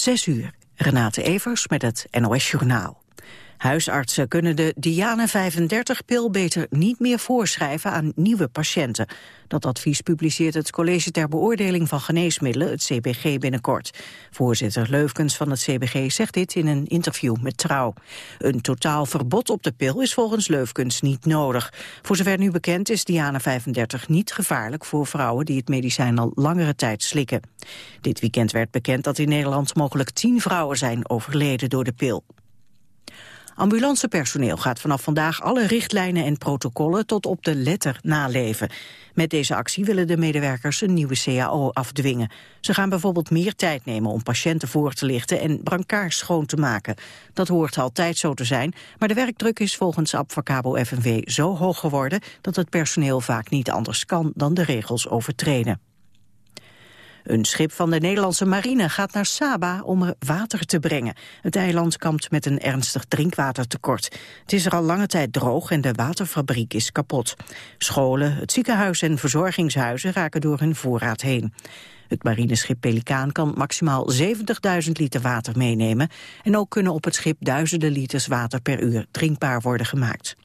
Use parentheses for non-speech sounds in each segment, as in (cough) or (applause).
Zes uur. Renate Evers met het NOS Journaal. Huisartsen kunnen de Diane 35-pil beter niet meer voorschrijven aan nieuwe patiënten. Dat advies publiceert het College ter Beoordeling van Geneesmiddelen, het CBG, binnenkort. Voorzitter Leufkens van het CBG zegt dit in een interview met Trouw. Een totaal verbod op de pil is volgens Leufkens niet nodig. Voor zover nu bekend is Diane 35 niet gevaarlijk voor vrouwen die het medicijn al langere tijd slikken. Dit weekend werd bekend dat in Nederland mogelijk tien vrouwen zijn overleden door de pil. Ambulancepersoneel gaat vanaf vandaag alle richtlijnen en protocollen tot op de letter naleven. Met deze actie willen de medewerkers een nieuwe CAO afdwingen. Ze gaan bijvoorbeeld meer tijd nemen om patiënten voor te lichten en brancards schoon te maken. Dat hoort altijd zo te zijn, maar de werkdruk is volgens Abfacabo FNV zo hoog geworden dat het personeel vaak niet anders kan dan de regels overtreden. Een schip van de Nederlandse marine gaat naar Saba om er water te brengen. Het eiland kampt met een ernstig drinkwatertekort. Het is er al lange tijd droog en de waterfabriek is kapot. Scholen, het ziekenhuis en verzorgingshuizen raken door hun voorraad heen. Het marineschip Pelikaan kan maximaal 70.000 liter water meenemen... en ook kunnen op het schip duizenden liters water per uur drinkbaar worden gemaakt.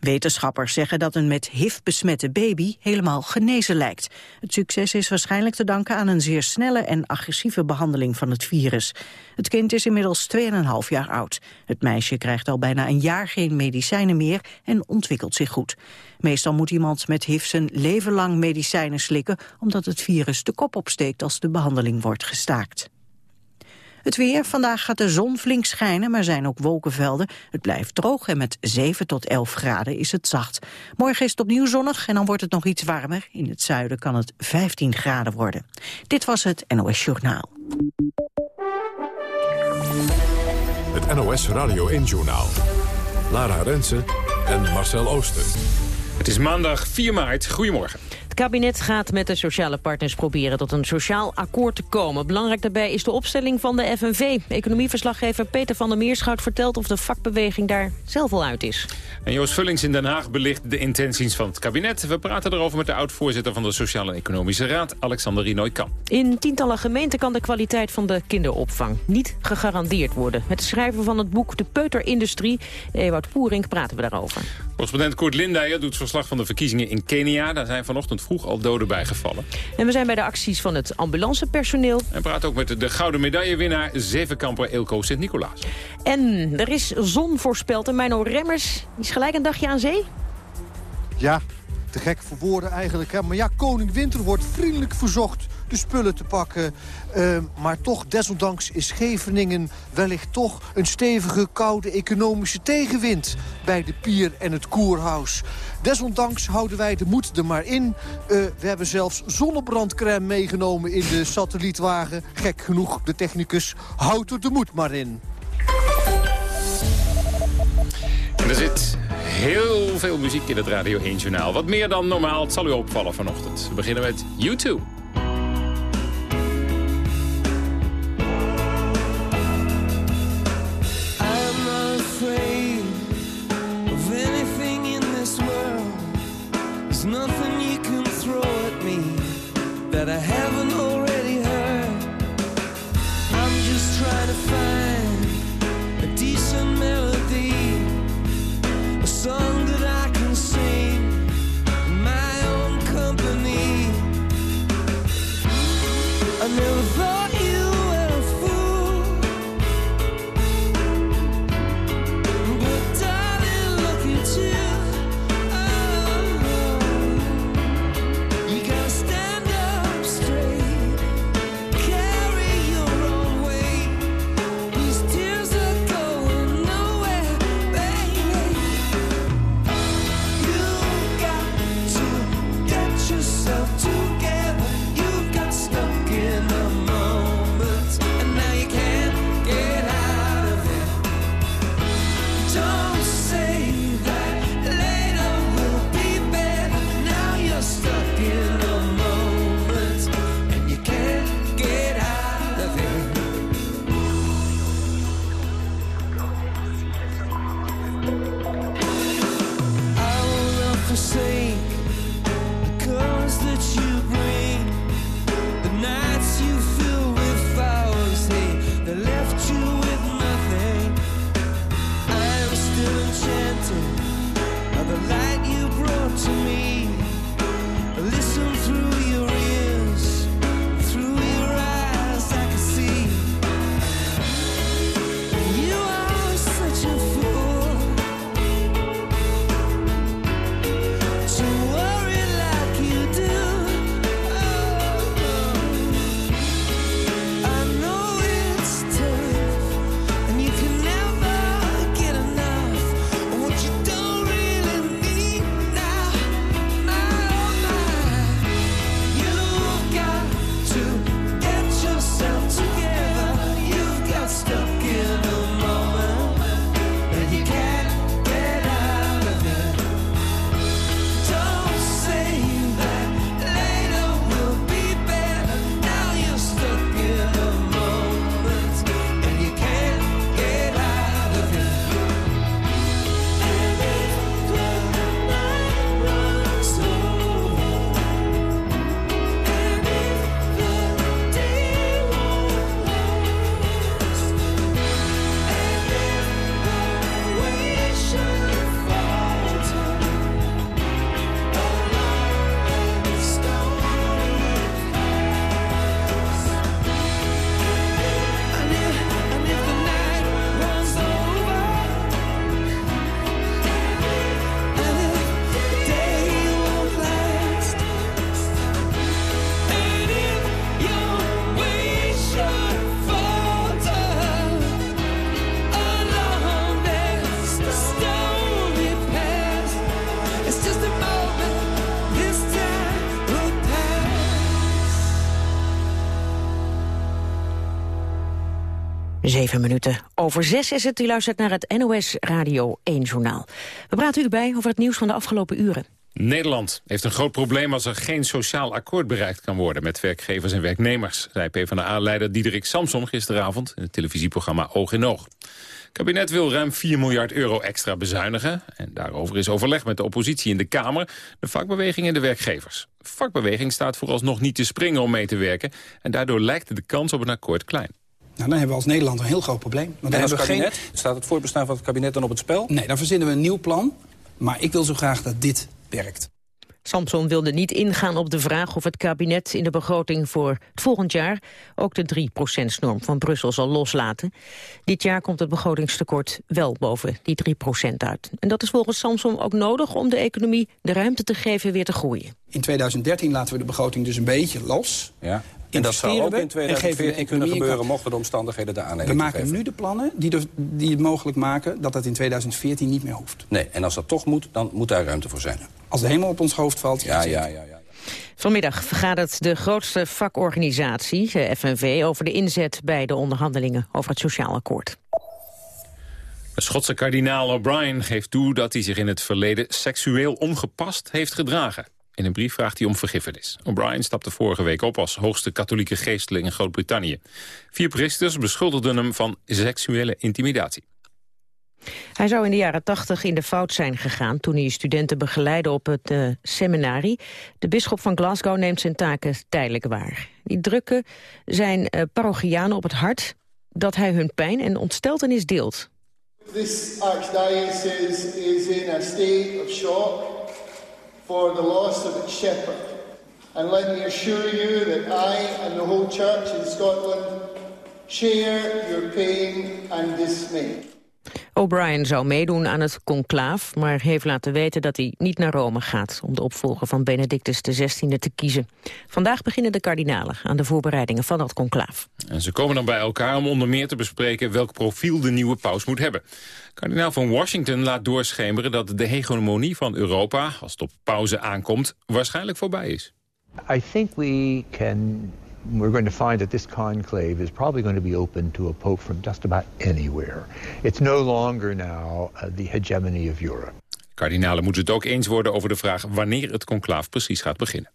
Wetenschappers zeggen dat een met HIV besmette baby helemaal genezen lijkt. Het succes is waarschijnlijk te danken aan een zeer snelle en agressieve behandeling van het virus. Het kind is inmiddels 2,5 jaar oud. Het meisje krijgt al bijna een jaar geen medicijnen meer en ontwikkelt zich goed. Meestal moet iemand met HIV zijn leven lang medicijnen slikken... omdat het virus de kop opsteekt als de behandeling wordt gestaakt. Het weer. Vandaag gaat de zon flink schijnen, maar zijn ook wolkenvelden. Het blijft droog en met 7 tot 11 graden is het zacht. Morgen is het opnieuw zonnig en dan wordt het nog iets warmer. In het zuiden kan het 15 graden worden. Dit was het NOS Journaal. Het NOS Radio 1 Journaal. Lara Rensen en Marcel Ooster. Het is maandag 4 maart. Goedemorgen. Het kabinet gaat met de sociale partners proberen tot een sociaal akkoord te komen. Belangrijk daarbij is de opstelling van de FNV. Economieverslaggever Peter van der Meerschout vertelt of de vakbeweging daar zelf al uit is. En Joost Vullings in Den Haag belicht de intenties van het kabinet. We praten erover met de oud-voorzitter van de Sociale en Economische Raad, Alexander Rinoy Kam. In tientallen gemeenten kan de kwaliteit van de kinderopvang niet gegarandeerd worden. Met de schrijver van het boek De Peuterindustrie, Ewout Poering, praten we daarover. Correspondent Koert Lindijer doet verslag van de verkiezingen in Kenia. Daar zijn vanochtend vroeg al doden bijgevallen. En we zijn bij de acties van het ambulancepersoneel. En praten ook met de gouden medaillewinnaar, zevenkamper Ilko Sint-Nicolaas. En er is zon voorspeld en Mino Remmers is gelijk een dagje aan zee. Ja, te gek voor woorden eigenlijk. Hè? Maar ja, koning Winter wordt vriendelijk verzocht de spullen te pakken. Ehm, maar toch, desondanks is Scheveningen wellicht toch een stevige, koude economische tegenwind bij de pier en het koerhuis. Desondanks houden wij de moed er maar in. Eh, we hebben zelfs zonnebrandcrème meegenomen in de satellietwagen. Gek genoeg, de technicus houdt er de moed maar in. er zit heel veel muziek in het Radio 1 Journaal. Wat meer dan normaal, het zal u opvallen vanochtend. We beginnen met YouTube. gotta have Zeven minuten over zes is het. U luistert naar het NOS Radio 1 Journaal. We praten u bij over het nieuws van de afgelopen uren. Nederland heeft een groot probleem als er geen sociaal akkoord bereikt kan worden met werkgevers en werknemers, zei PvdA-leider Diederik Samsom gisteravond in het televisieprogramma Oog in Oog. Het kabinet wil ruim 4 miljard euro extra bezuinigen. En daarover is overleg met de oppositie in de Kamer, de vakbeweging en de werkgevers. vakbeweging staat vooralsnog niet te springen om mee te werken. En daardoor lijkt de kans op een akkoord klein. Nou, dan hebben we als Nederland een heel groot probleem. Want en als kabinet? Geen... Staat het voortbestaan van het kabinet dan op het spel? Nee, dan verzinnen we een nieuw plan. Maar ik wil zo graag dat dit werkt. Samson wilde niet ingaan op de vraag of het kabinet in de begroting voor het volgend jaar ook de 3%-norm van Brussel zal loslaten. Dit jaar komt het begrotingstekort wel boven die 3% uit. En dat is volgens Samson ook nodig om de economie de ruimte te geven weer te groeien. In 2013 laten we de begroting dus een beetje los. Ja. En dat zou ook in 2014 kunnen gebeuren mochten de omstandigheden de aanleiding We maken nu de plannen die, die het mogelijk maken dat dat in 2014 niet meer hoeft. Nee, en als dat toch moet, dan moet daar ruimte voor zijn. Als de hemel op ons hoofd valt... Ja, ja, ja, ja. Vanmiddag vergadert de grootste vakorganisatie, de FNV... over de inzet bij de onderhandelingen over het sociaal akkoord. De Schotse kardinaal O'Brien geeft toe dat hij zich in het verleden seksueel ongepast heeft gedragen. In een brief vraagt hij om vergiffenis. O'Brien stapte vorige week op als hoogste katholieke geesteling in Groot-Brittannië. Vier priesters beschuldigden hem van seksuele intimidatie. Hij zou in de jaren tachtig in de fout zijn gegaan... toen hij studenten begeleidde op het uh, seminarie. De bisschop van Glasgow neemt zijn taken tijdelijk waar. Die drukken zijn uh, parochianen op het hart... dat hij hun pijn en ontsteltenis deelt. This archdiocese is in a state of shock... for the loss of its shepherd. And let me assure you that I and the whole church in Scotland share your pain and dismay. O'Brien zou meedoen aan het conclaaf, maar heeft laten weten dat hij niet naar Rome gaat om de opvolger van Benedictus XVI te kiezen. Vandaag beginnen de kardinalen aan de voorbereidingen van dat conclaaf. En ze komen dan bij elkaar om onder meer te bespreken welk profiel de nieuwe paus moet hebben. Kardinaal van Washington laat doorschemeren dat de hegemonie van Europa, als het op pauze aankomt, waarschijnlijk voorbij is. I think we can we're going to find that this conclave is probably going to be open to a pope from just about anywhere. It's no longer now uh, the hegemony of Europe. Kardinalen moeten het ook eens worden over de vraag wanneer het conclaaf precies gaat beginnen.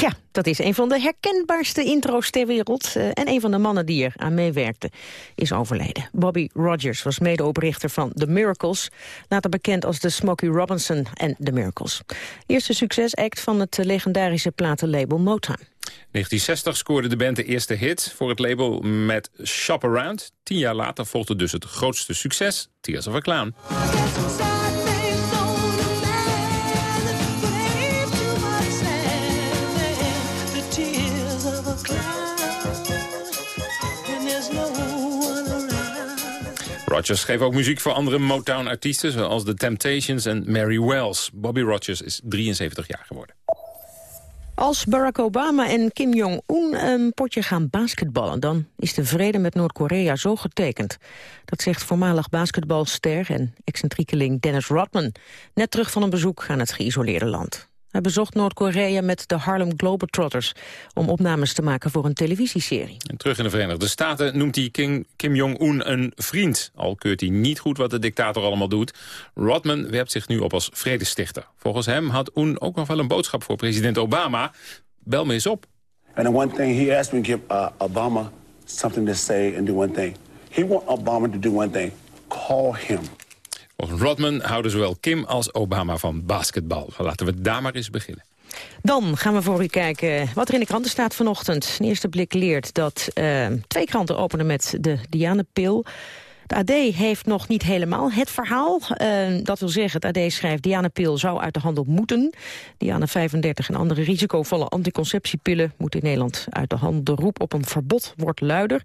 Ja, dat is een van de herkenbaarste intro's ter wereld. Uh, en een van de mannen die er aan meewerkte is overleden. Bobby Rogers was medeoprichter van The Miracles. Later bekend als de Smokey Robinson en The Miracles. Eerste succesact van het legendarische platenlabel Motown. 1960 scoorde de band de eerste hit voor het label met Shop Around. Tien jaar later volgde dus het grootste succes, Tears of a Clown. Rogers schreef ook muziek voor andere Motown-artiesten... zoals The Temptations en Mary Wells. Bobby Rogers is 73 jaar geworden. Als Barack Obama en Kim Jong-un een potje gaan basketballen... dan is de vrede met Noord-Korea zo getekend. Dat zegt voormalig basketbalster en excentriekeling Dennis Rodman... net terug van een bezoek aan het geïsoleerde land. Hij bezocht Noord-Korea met de Harlem Globetrotters... om opnames te maken voor een televisieserie. En terug in de Verenigde Staten noemt hij Kim, Kim Jong-un een vriend. Al keurt hij niet goed wat de dictator allemaal doet. Rodman werpt zich nu op als vredestichter. Volgens hem had Un ook nog wel een boodschap voor president Obama. Bel me eens op. And the one thing he asked me to give uh, Obama something to say and do one thing. He want Obama to do one thing. Call him. Volgens Rodman houden zowel Kim als Obama van basketbal. Laten we daar maar eens beginnen. Dan gaan we voor u kijken wat er in de kranten staat vanochtend. Een eerste blik leert dat uh, twee kranten openen met de Diane-pil. De AD heeft nog niet helemaal het verhaal. Uh, dat wil zeggen, het AD schrijft... Diana Pil zou uit de handel moeten. Diana 35 en andere risicovolle anticonceptiepillen... moeten in Nederland uit de handel. De roep op een verbod wordt luider.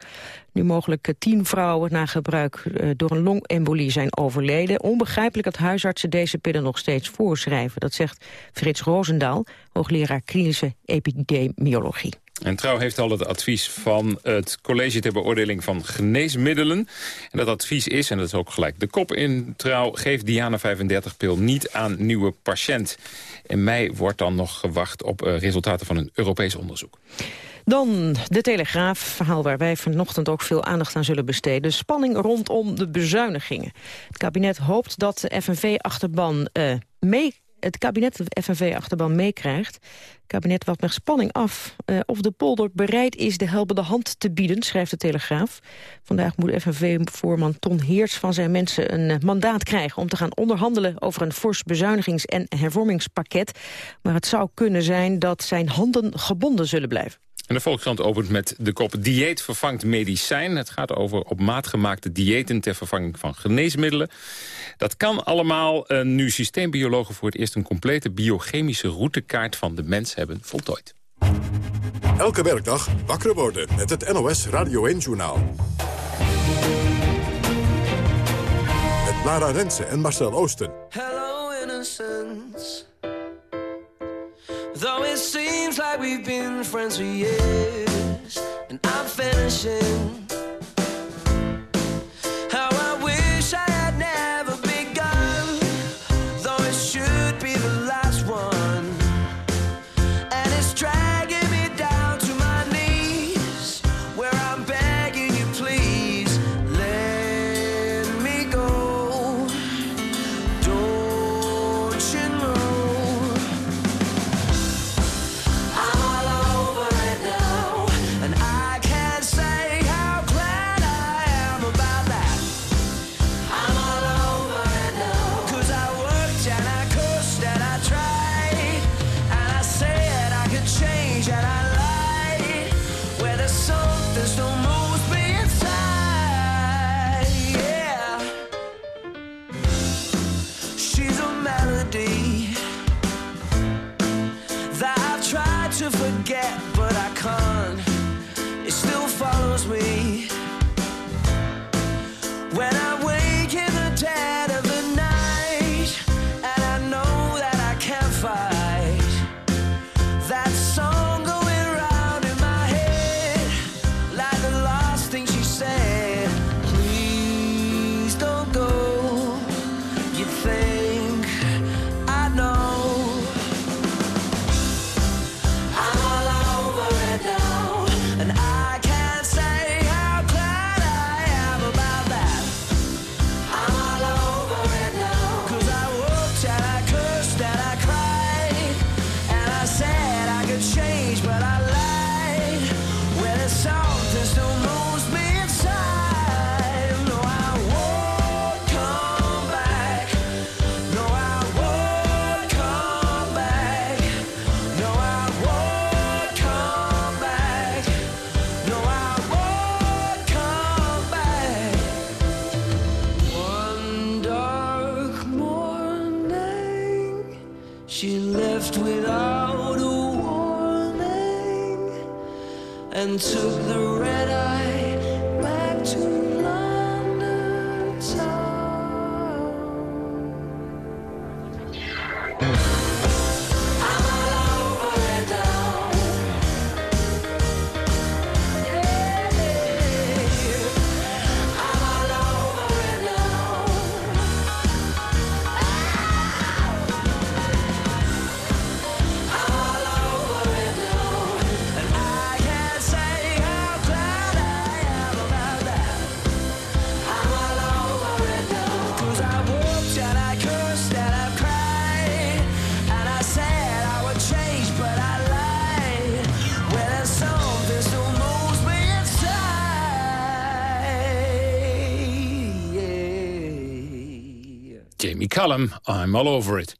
Nu mogelijk tien vrouwen na gebruik uh, door een longembolie zijn overleden. Onbegrijpelijk dat huisartsen deze pillen nog steeds voorschrijven. Dat zegt Frits Roosendaal, hoogleraar klinische epidemiologie. En Trouw heeft al het advies van het College ter Beoordeling van Geneesmiddelen. En dat advies is, en dat is ook gelijk de kop in Trouw... geef Diana 35-pil niet aan nieuwe patiënt. In mei wordt dan nog gewacht op uh, resultaten van een Europees onderzoek. Dan de Telegraaf, verhaal waar wij vanochtend ook veel aandacht aan zullen besteden. Spanning rondom de bezuinigingen. Het kabinet hoopt dat de FNV-achterban uh, mee het kabinet de FNV-achterban meekrijgt. Kabinet wacht met spanning af uh, of de polder bereid is de helpende hand te bieden, schrijft de Telegraaf. Vandaag moet FNV-voorman Ton Heers van zijn mensen een uh, mandaat krijgen om te gaan onderhandelen over een fors bezuinigings- en hervormingspakket. Maar het zou kunnen zijn dat zijn handen gebonden zullen blijven. En de Volkskrant opent met de kop Dieet vervangt medicijn. Het gaat over op maat gemaakte diëten ter vervanging van geneesmiddelen. Dat kan allemaal nu systeembiologen voor het eerst... een complete biochemische routekaart van de mens hebben voltooid. Elke werkdag wakker worden met het NOS Radio 1-journaal. Met Lara Rensen en Marcel Oosten. Hello innocence. Though it seems like we've been friends for years, and I'm finishing. took Callum, I'm all over it.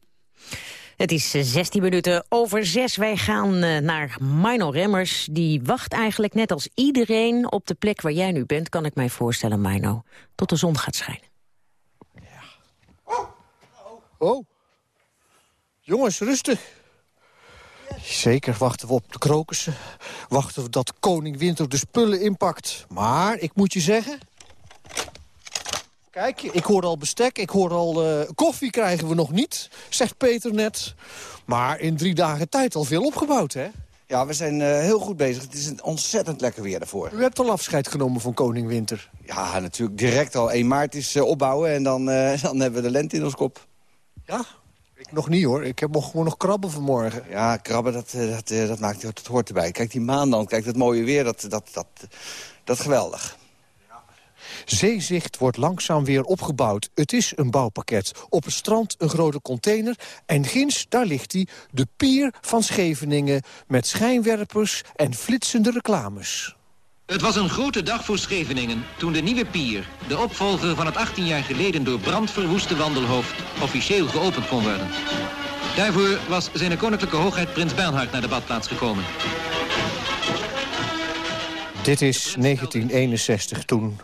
Het is 16 eh, minuten over 6. Wij gaan uh, naar Mino Remmers. Die wacht eigenlijk net als iedereen op de plek waar jij nu bent... kan ik mij voorstellen, Mino, tot de zon gaat schijnen. Ja. Oh. oh. Jongens, rustig. Zeker wachten we op de krokussen. Wachten we dat koning Winter de spullen inpakt. Maar ik moet je zeggen... Kijk, ik hoor al bestek, ik hoor al... Uh, koffie krijgen we nog niet, zegt Peter net. Maar in drie dagen tijd al veel opgebouwd, hè? Ja, we zijn uh, heel goed bezig. Het is een ontzettend lekker weer daarvoor. U hebt al afscheid genomen van koning Winter. Ja, natuurlijk direct al. 1 maart is uh, opbouwen en dan, (laughs) dan hebben we de lente in ons kop. Ja, Ik nog niet hoor. Ik heb nog gewoon nog krabben vanmorgen. Ja, krabben, dat, dat, dat, maakt, dat hoort erbij. Kijk, die maan dan, kijk, dat mooie weer, dat, dat, dat, dat geweldig. Zeezicht wordt langzaam weer opgebouwd. Het is een bouwpakket. Op het strand een grote container. En ginds, daar ligt hij, de pier van Scheveningen... met schijnwerpers en flitsende reclames. Het was een grote dag voor Scheveningen toen de nieuwe pier... de opvolger van het 18 jaar geleden door brand verwoeste wandelhoofd... officieel geopend kon worden. Daarvoor was zijn koninklijke hoogheid prins Bernhard naar de badplaats gekomen. Dit is 1961 toen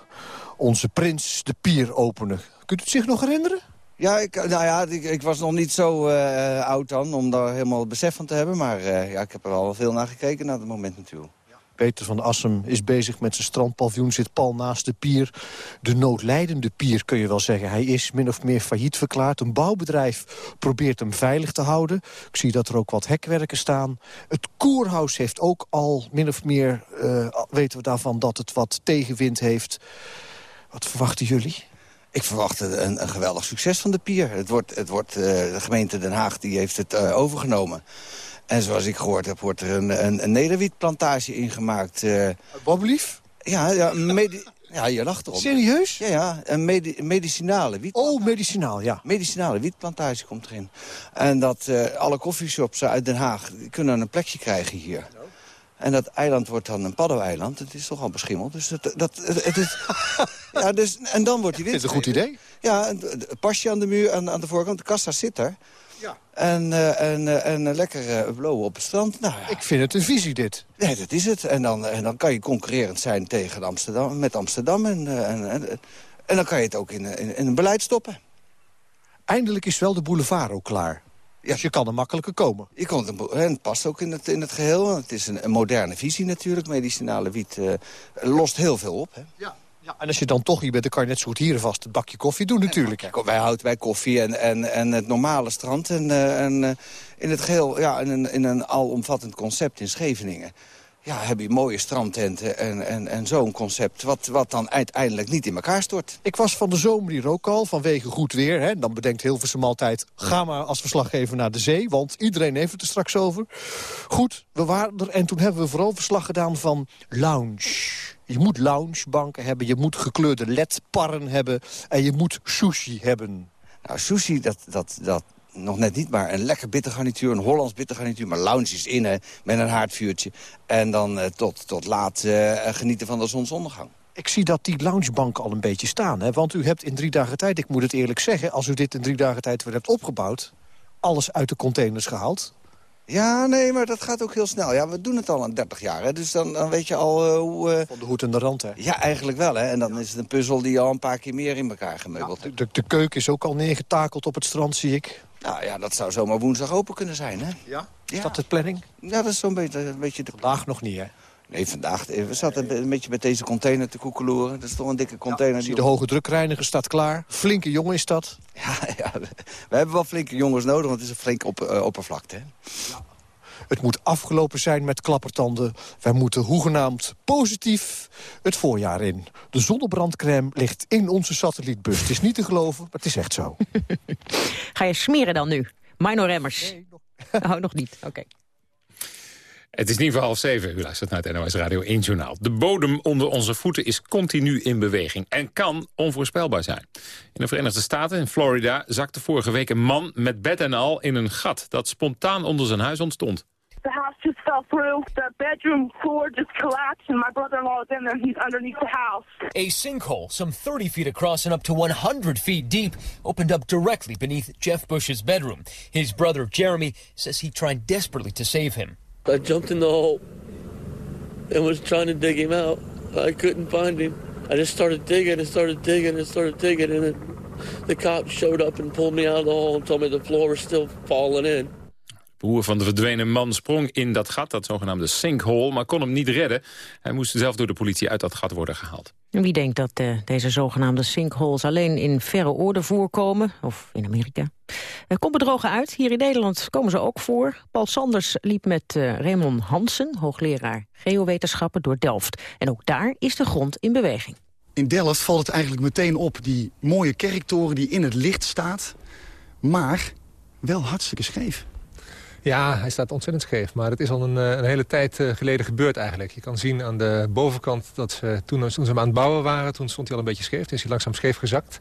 onze prins de pier openen. Kunt u het zich nog herinneren? Ja, ik, nou ja, ik, ik was nog niet zo uh, oud dan om daar helemaal het besef van te hebben. Maar uh, ja, ik heb er al veel naar gekeken naar het moment natuurlijk. Peter van Assem is bezig met zijn strandpaviljoen, zit pal naast de pier. De noodlijdende pier kun je wel zeggen. Hij is min of meer failliet verklaard. Een bouwbedrijf probeert hem veilig te houden. Ik zie dat er ook wat hekwerken staan. Het koerhuis heeft ook al min of meer, uh, weten we daarvan, dat het wat tegenwind heeft. Wat verwachten jullie? Ik verwacht een, een, geweldig succes van de pier. Het wordt, het wordt, uh, de gemeente Den Haag die heeft het uh, overgenomen. En zoals ik gehoord heb, wordt er een, een, een nederwietplantage ingemaakt. Uh, Wat lief? Ja, ja, ja, je lacht erop. Serieus? Ja, ja een medi medicinale wiet. Oh, medicinaal, ja. Medicinale wietplantage komt erin. En dat alle koffieshops uit Den Haag kunnen een plekje krijgen hier. En dat eiland wordt dan een paddeneiland. Het is toch al beschimmeld. Dus dat, dat, het, is, (laughs) ja, dus, en dan wordt die wind. Is een goed idee? Ja, een, pasje aan de muur aan, aan de voorkant. De kassa zit er. Ja. En, uh, en, uh, en lekker uh, blowen op het strand. Nou, ja. Ik vind het een visie, dit. Nee, dat is het. En dan, en dan kan je concurrerend zijn tegen Amsterdam, met Amsterdam. En, en, en, en, dan kan je het ook in, in, in een beleid stoppen. Eindelijk is wel de boulevard ook klaar. Ja. Dus je kan er makkelijker komen. Je kon het, het past ook in het, in het geheel. Het is een, een moderne visie natuurlijk. Medicinale wiet uh, lost heel veel op. Hè? Ja. Ja, en als je dan toch hier bent, dan kan je net zo goed hier vast een bakje koffie doen natuurlijk. Wij houden bij koffie en, en, en het normale strand. En, uh, en uh, in het geheel, ja, in een, in een alomvattend concept in Scheveningen ja, heb je mooie strandtenten en, en, en zo'n concept... Wat, wat dan uiteindelijk niet in elkaar stort. Ik was van de zomer hier ook al, vanwege goed weer. Hè. Dan bedenkt Hilversum altijd, ga maar als verslaggever naar de zee... want iedereen heeft het er straks over. Goed, we waren er en toen hebben we vooral verslag gedaan van lounge. Je moet loungebanken hebben, je moet gekleurde ledparren hebben... en je moet sushi hebben. Nou, sushi, dat, dat, dat, nog net niet, maar een lekker bittergarnituur, een Hollands bittergarnituur. Maar lounge is in, hè, met een haardvuurtje. En dan uh, tot, tot laat uh, genieten van de zonsondergang. Ik zie dat die loungebanken al een beetje staan. Hè? Want u hebt in drie dagen tijd, ik moet het eerlijk zeggen... als u dit in drie dagen tijd weer hebt opgebouwd... alles uit de containers gehaald. Ja, nee, maar dat gaat ook heel snel. Ja, we doen het al een 30 jaar, hè, dus dan, dan weet je al uh, hoe... Uh... Van de hoed en de rand, hè? Ja, eigenlijk wel, hè. En dan is het een puzzel die al een paar keer meer in elkaar gemeubeld ja, de, de, keuken is ook al neergetakeld op het strand, zie ik. Nou ja, dat zou zomaar woensdag open kunnen zijn, hè? Ja? Is ja. dat de planning? Ja, dat is zo'n beetje, een beetje de... Vandaag nog niet, hè? Nee, vandaag. We zaten een beetje met deze container te koekeloeren. Dat is toch een dikke container. Ja, zie de hoge drukreiniger staat klaar. Flinke jongen is dat. Ja, (laughs) ja, we hebben wel flinke jongens nodig, want het is een flink op, uh, oppervlakte. Hè? Ja. Het moet afgelopen zijn met klappertanden. Wij moeten hoegenaamd positief het voorjaar in. De zonnebrandcrème ligt in onze satellietbus. Het is niet te geloven, maar het is echt zo. (laughs) Ga je smeren dan nu? Mino Remmers? Nee, nog, (laughs) oh, nog niet. Oké. Het is niet voor half zeven. U luistert naar het NOS Radio 1 Journaal. De bodem onder onze voeten is continu in beweging en kan onvoorspelbaar zijn. In de Verenigde Staten, in Florida, zakte vorige week een man met bed en al in een gat dat spontaan onder zijn huis ontstond. The house just fell through. The bedroom floor just collapsed, and my brother-in-law is in there. He's underneath the house. A sinkhole, some 30 feet across and up to 100 feet deep, opened up directly beneath Jeff Bush's bedroom. His brother, Jeremy, says he tried desperately to save him. I jumped in the hole and was trying to dig him out. I couldn't find him. I just started digging and started digging and started digging, and then the cops showed up and pulled me out of the hole and told me the floor was still falling in. Broer van de verdwenen man sprong in dat gat, dat zogenaamde sinkhole, maar kon hem niet redden. Hij moest zelf door de politie uit dat gat worden gehaald. En wie denkt dat uh, deze zogenaamde sinkholes alleen in verre oorden voorkomen, of in Amerika? Er komt bedrogen uit. Hier in Nederland komen ze ook voor. Paul Sanders liep met uh, Raymond Hansen, hoogleraar geowetenschappen, door Delft. En ook daar is de grond in beweging. In Delft valt het eigenlijk meteen op, die mooie kerktoren die in het licht staat. Maar wel hartstikke scheef. Ja, hij staat ontzettend scheef. Maar het is al een, eh, een hele tijd eh, geleden gebeurd eigenlijk. Je kan zien aan de bovenkant dat ze toen, toen ze hem aan het bouwen waren... toen stond hij al een beetje scheef. Toen is hij langzaam scheef gezakt.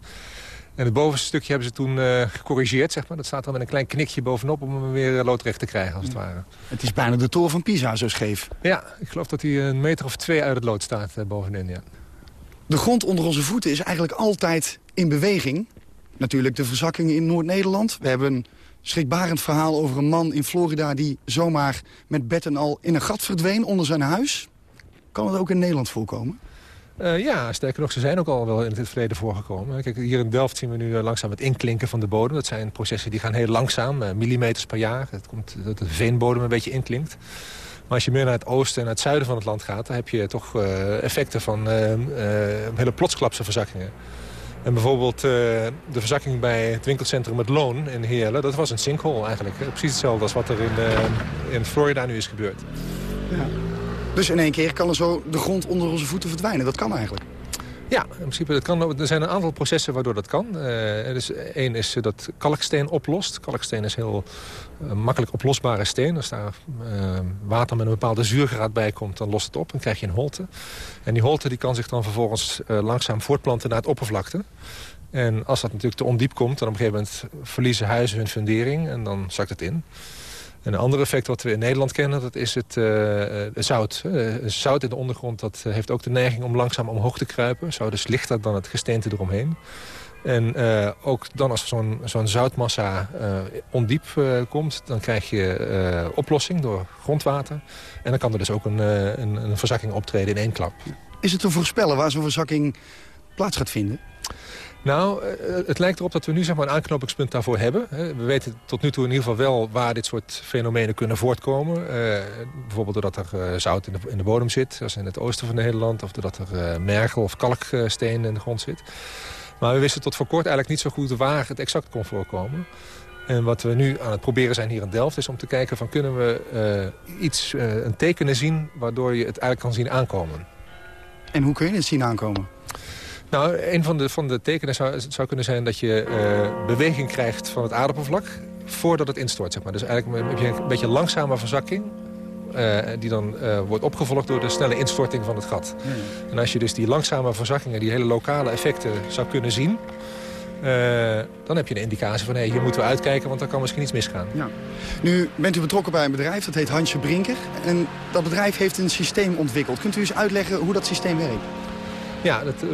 En het bovenste stukje hebben ze toen uh, gecorrigeerd, zeg maar. Dat staat dan met een klein knikje bovenop om hem weer loodrecht te krijgen, als het ware. Het is bijna de toren van Pisa, zo scheef. Ja, ik geloof dat hij een meter of twee uit het lood staat bovenin, ja. De grond onder onze voeten is eigenlijk altijd in beweging. Natuurlijk de verzakkingen in Noord-Nederland. We hebben een schrikbarend verhaal over een man in Florida... die zomaar met bed en al in een gat verdween onder zijn huis. Kan het ook in Nederland voorkomen? Uh, ja, sterker nog, ze zijn ook al wel in het verleden voorgekomen. Kijk, hier in Delft zien we nu eh, langzaam het inklinken van de bodem. Dat zijn processen die gaan heel langzaam, uh, millimeters per jaar. Het komt dat de veenbodem een beetje inklinkt. Maar als je meer naar het oosten en naar het zuiden van het land gaat... dan heb je toch effecten van hele plotsklapse verzakkingen. En bijvoorbeeld uh, de verzakking bij het winkelcentrum Het Loon in Heerlen... dat was een sinkhole eigenlijk. Precies hetzelfde als wat er in, uh, in Florida nu is gebeurd. Ja. Dus in één keer kan er zo de grond onder onze voeten verdwijnen. Dat kan eigenlijk. Ja, in principe dat kan. Er zijn een aantal processen waardoor dat kan. Uh, dus één is dat kalksteen oplost. Kalksteen is heel uh, makkelijk oplosbare steen. Als daar water met een bepaalde zuurgraad bij komt, dan lost het op. Dan krijg je een holte. En die holte die kan zich dan vervolgens langzaam voortplanten naar het oppervlakte. En als dat natuurlijk te ondiep komt, dan op een gegeven moment verliezen huizen hun fundering. En dan zakt het in. Een ander effect wat we in Nederland kennen, dat is het, uh, zout. Uh, zout in de ondergrond dat heeft ook de neiging om langzaam omhoog te kruipen. Zout is lichter dan het gesteente eromheen. En ook dan als zo'n zo'n zoutmassa ondiep komt... dan krijg je oplossing door grondwater. En dan kan er dus ook een, een, een verzakking optreden in één klap. Is het te voorspellen waar zo'n verzakking plaats gaat vinden? Nou, eh, het lijkt erop dat we nu zeg maar, een aanknopingspunt daarvoor hebben. We weten tot nu toe in ieder geval wel waar dit soort fenomenen kunnen voortkomen. Uh, bijvoorbeeld doordat er uh, zout in de, bodem zit, zoals in het oosten van Nederland. Of doordat er uh, mergel of kalksteen in de grond zit. Maar we wisten tot voor kort eigenlijk niet zo goed waar het exact kon voorkomen. En wat we nu aan het proberen zijn hier in Delft... is om te kijken van kunnen we iets, een tekenen zien... waardoor je het eigenlijk kan zien aankomen. En hoe kun je het zien aankomen? Nou, een van de, van de tekenen zou, zou kunnen zijn dat je uh, beweging krijgt van het aardoppervlak voordat het instort. Zeg maar. Dus eigenlijk heb je een beetje langzame verzakking. Uh, die dan uh, wordt opgevolgd door de snelle instorting van het gat. Hmm. En als je dus die langzame verzakkingen, die hele lokale effecten zou kunnen zien... dan heb je een indicatie van, hé, hey, hier moeten we uitkijken, want er kan misschien iets misgaan. Ja. Nu bent u betrokken bij een bedrijf, dat heet Hansje Brinker. En dat bedrijf heeft een systeem ontwikkeld. Kunt u eens uitleggen hoe dat systeem werkt? Ja, het, uh,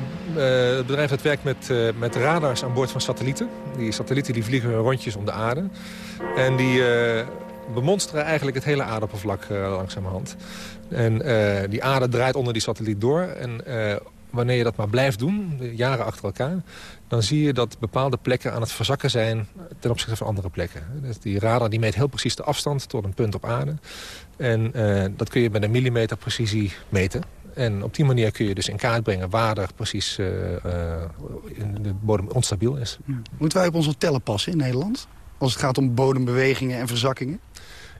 het, bedrijf dat werkt met, uh, met radars aan boord van satellieten. Die satellieten die vliegen rondjes om de aarde. En die bemonsteren eigenlijk het hele aardoppervlak langzamerhand. En die aarde draait onder die satelliet door. En wanneer je dat maar blijft doen, jaren achter elkaar... dan zie je dat bepaalde plekken aan het verzakken zijn ten opzichte van andere plekken. Dus die radar die meet heel precies de afstand tot een punt op aarde. En dat kun je met een millimeter precisie meten. En op die manier kun je dus in kaart brengen waar er precies uh, in de bodem onstabiel is. Moeten wij op onze tellen passen in Nederland? Als het gaat om bodembewegingen en verzakkingen?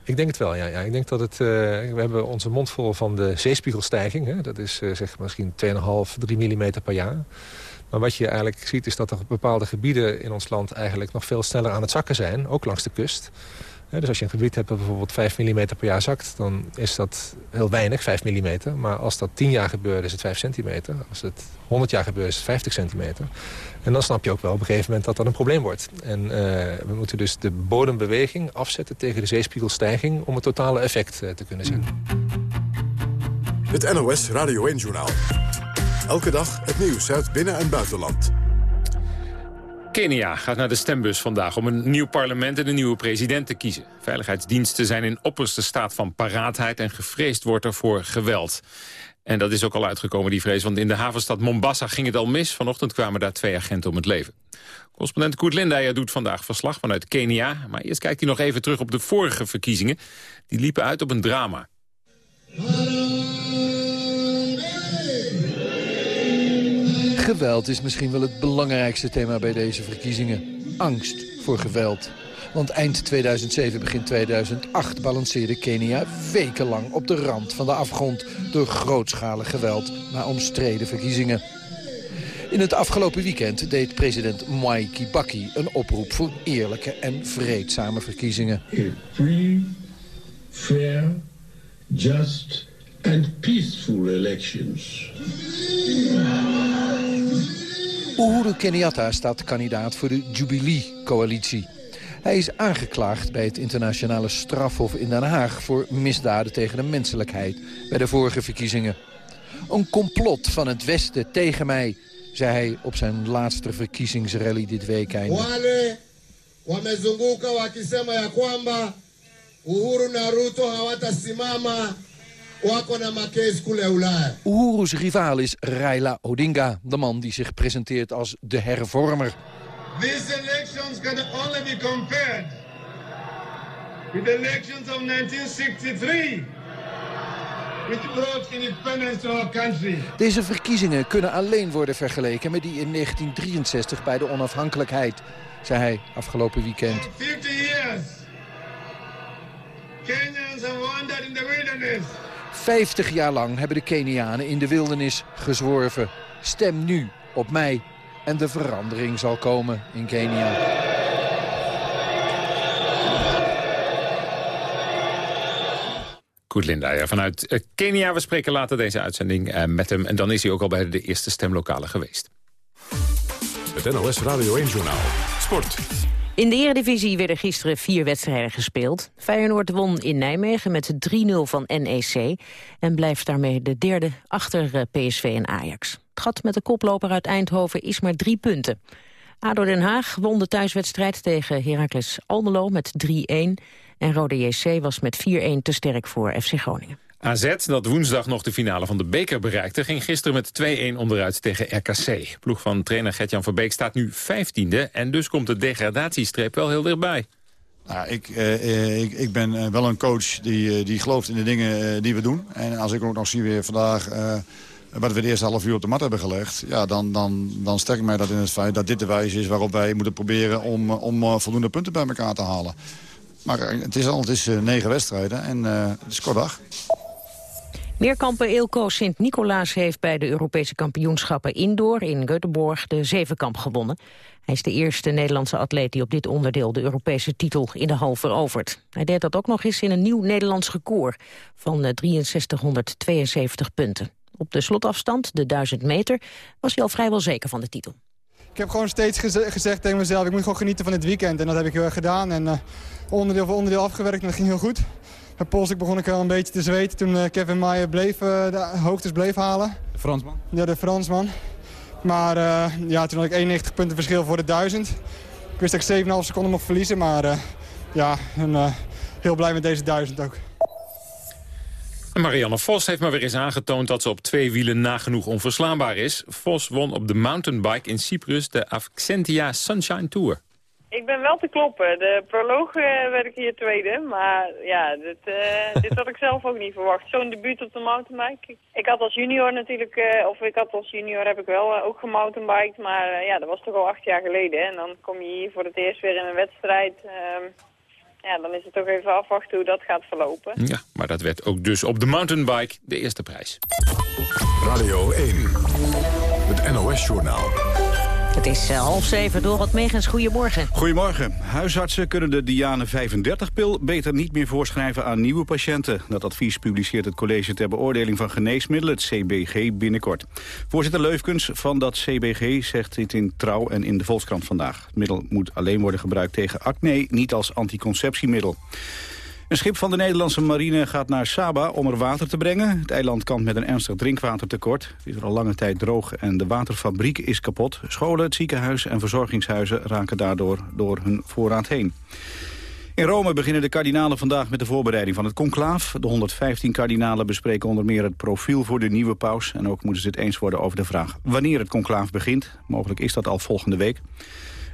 Ik denk het wel, ja. ja. Ik denk dat het, uh, we hebben onze mond vol van de zeespiegelstijging. Hè. Dat is uh, zeg misschien 2,5, 3 mm per jaar. Maar wat je eigenlijk ziet is dat er bepaalde gebieden in ons land... eigenlijk nog veel sneller aan het zakken zijn, ook langs de kust dus als je een gebied hebt dat bijvoorbeeld 5 mm per jaar zakt... dan is dat heel weinig, 5 mm. Maar als dat 10 jaar gebeurt, is het 5 centimeter. Als het 100 jaar gebeurt, is het 50 centimeter. En dan snap je ook wel op een gegeven moment dat dat een probleem wordt. En uh, we moeten dus de bodembeweging afzetten tegen de zeespiegelstijging... om het totale effect uh, te kunnen zien. Het NOS Radio 1-journaal. Elke dag het nieuws uit binnen- en buitenland. Kenia gaat naar de stembus vandaag om een nieuw parlement en een nieuwe president te kiezen. Veiligheidsdiensten zijn in opperste staat van paraatheid en gevreesd wordt er voor geweld. En dat is ook al uitgekomen, die vrees, want in de havenstad Mombasa ging het al mis. Vanochtend kwamen daar twee agenten om het leven. Correspondent Koert Lindeyer doet vandaag verslag vanuit Kenia. Maar eerst kijkt hij nog even terug op de vorige verkiezingen. Die liepen uit op een drama. Geweld is misschien wel het belangrijkste thema bij deze verkiezingen. Angst voor geweld. Want eind 2007, begin 2008 balanceerde Kenia wekenlang op de rand van de afgrond... door grootschalig geweld na omstreden verkiezingen. In het afgelopen weekend deed president Mwai Kibaki een oproep voor eerlijke en vreedzame verkiezingen. Free, fair, just and peaceful elections. Uhuru Kenyatta staat kandidaat voor de Jubilee-coalitie. Hij is aangeklaagd bij het internationale strafhof in Den Haag... voor misdaden tegen de menselijkheid bij de vorige verkiezingen. Een complot van het Westen tegen mij, zei hij op zijn laatste verkiezingsrally dit weekend. Wale wakisema Uhuru Uhuru's rivaal is Raila Odinga, de man die zich presenteert als de hervormer. These elections can only be compared with the elections of 1963, which brought independence to our country. Deze verkiezingen kunnen alleen worden vergeleken met die in 1963 bij de onafhankelijkheid, zei hij afgelopen weekend. 50 years, Kenyans have wandered in the wilderness. 50 jaar lang hebben de Kenianen in de wildernis gezworven. Stem nu op mij en de verandering zal komen in Kenia. Koet Linda vanuit eh, Kenia. We spreken later deze uitzending eh, met hem. En dan is hij ook al bij de eerste stemlokalen geweest. Het NOS Radio 1-journaal. Sport. In de Eredivisie werden gisteren vier wedstrijden gespeeld. Feyenoord won in Nijmegen met 3-0 van NEC... en blijft daarmee de derde achter eh, PSV en Ajax. Het gat met de koploper uit Eindhoven is maar drie punten. ADO Den Haag won de thuiswedstrijd tegen Heracles Almelo met 3-1... en Rode JC was met 4-1 te sterk voor FC Groningen. AZ, dat woensdag nog de finale van de beker bereikte... ging gisteren met 2-1 onderuit tegen RKC. Ploeg van trainer Gertjan Verbeek staat nu 15e... en dus komt de degradatiestreep wel heel dichtbij. Nou, ik, eh, ik, ik ben eh, wel een coach die, eh, die gelooft in de dingen eh, die we doen. En als ik ook nog zie weer vandaag... Eh, wat we de eerste half uur op de mat hebben gelegd... Ja, dan, dan, dan sterk mij dat in het feit dat dit de wijze is waarop wij moeten proberen... om, om voldoende punten bij elkaar te halen. Maar het is al het is, negen wedstrijden en het is kort dag. Meerkampen Eelco Sint-Nicolaas heeft bij de Europese kampioenschappen indoor in Göteborg de zevenkamp gewonnen. Hij is de eerste Nederlandse atleet die op dit onderdeel de Europese titel in de hal verovert. Hij deed dat ook nog eens in een nieuw Nederlands record van eh, 6372 punten. Op de slotafstand, de 1000 meter, was hij al vrijwel zeker van de titel. Ik heb gewoon steeds geze- gezegd tegen mezelf, ik moet gewoon genieten van dit weekend. En dat heb ik heel erg gedaan. En eh, onderdeel voor onderdeel afgewerkt en dat ging heel goed. Bij Polsik begon ik wel een beetje te zweten toen eh, Kevin Maier bleef, eh, de hoogtes bleef halen. De Fransman? Ja, de Fransman. Maar eh, ja, toen had ik 91 punten verschil voor de 1000. Ik wist dat ik 7,5 seconden mocht verliezen, maar eh, ja, en, eh, heel blij met deze 1000 ook. Marianne Vos heeft maar weer eens aangetoond dat ze op twee wielen nagenoeg onverslaanbaar is. Vos won op de mountainbike in Cyprus de Avxentia Sunshine Tour. Ik ben wel te kloppen. De proloog eh, werd ik hier tweede. Maar ja, dit, eh, dit had ik zelf ook niet verwacht. Zo'n debuut op de mountainbike. Ik, had als junior natuurlijk, eh, of ik had als junior heb ik wel ook gemountainbiked. Maar eh, ja, dat was toch al acht jaar geleden. En dan kom je hier voor het eerst weer in een wedstrijd. Ehm, ja, dan is het toch even afwachten hoe dat gaat verlopen. Ja, maar dat werd ook dus op de mountainbike de eerste prijs. Radio 1. Het NOS-journaal. Het is eh, half zeven, door wat Megens. Goedemorgen. Goedemorgen. Huisartsen kunnen de Diane 35-pil beter niet meer voorschrijven aan nieuwe patiënten. Dat advies publiceert het College ter Beoordeling van Geneesmiddelen, het CBG, binnenkort. Voorzitter Leufkens van dat CBG zegt dit in Trouw en in de Volkskrant vandaag. Het middel moet alleen worden gebruikt tegen acne, niet als anticonceptiemiddel. Een schip van de Nederlandse marine gaat naar Saba om er water te brengen. Het eiland kampt met een ernstig drinkwatertekort. Het is er al lange tijd droog en de waterfabriek is kapot. Scholen, het ziekenhuis en verzorgingshuizen raken daardoor door hun voorraad heen. In Rome beginnen de kardinalen vandaag met de voorbereiding van het conclaaf. De 115 kardinalen bespreken onder meer het profiel voor de nieuwe paus. En ook moeten ze het eens worden over de vraag wanneer het conclaaf begint. Mogelijk is dat al volgende week.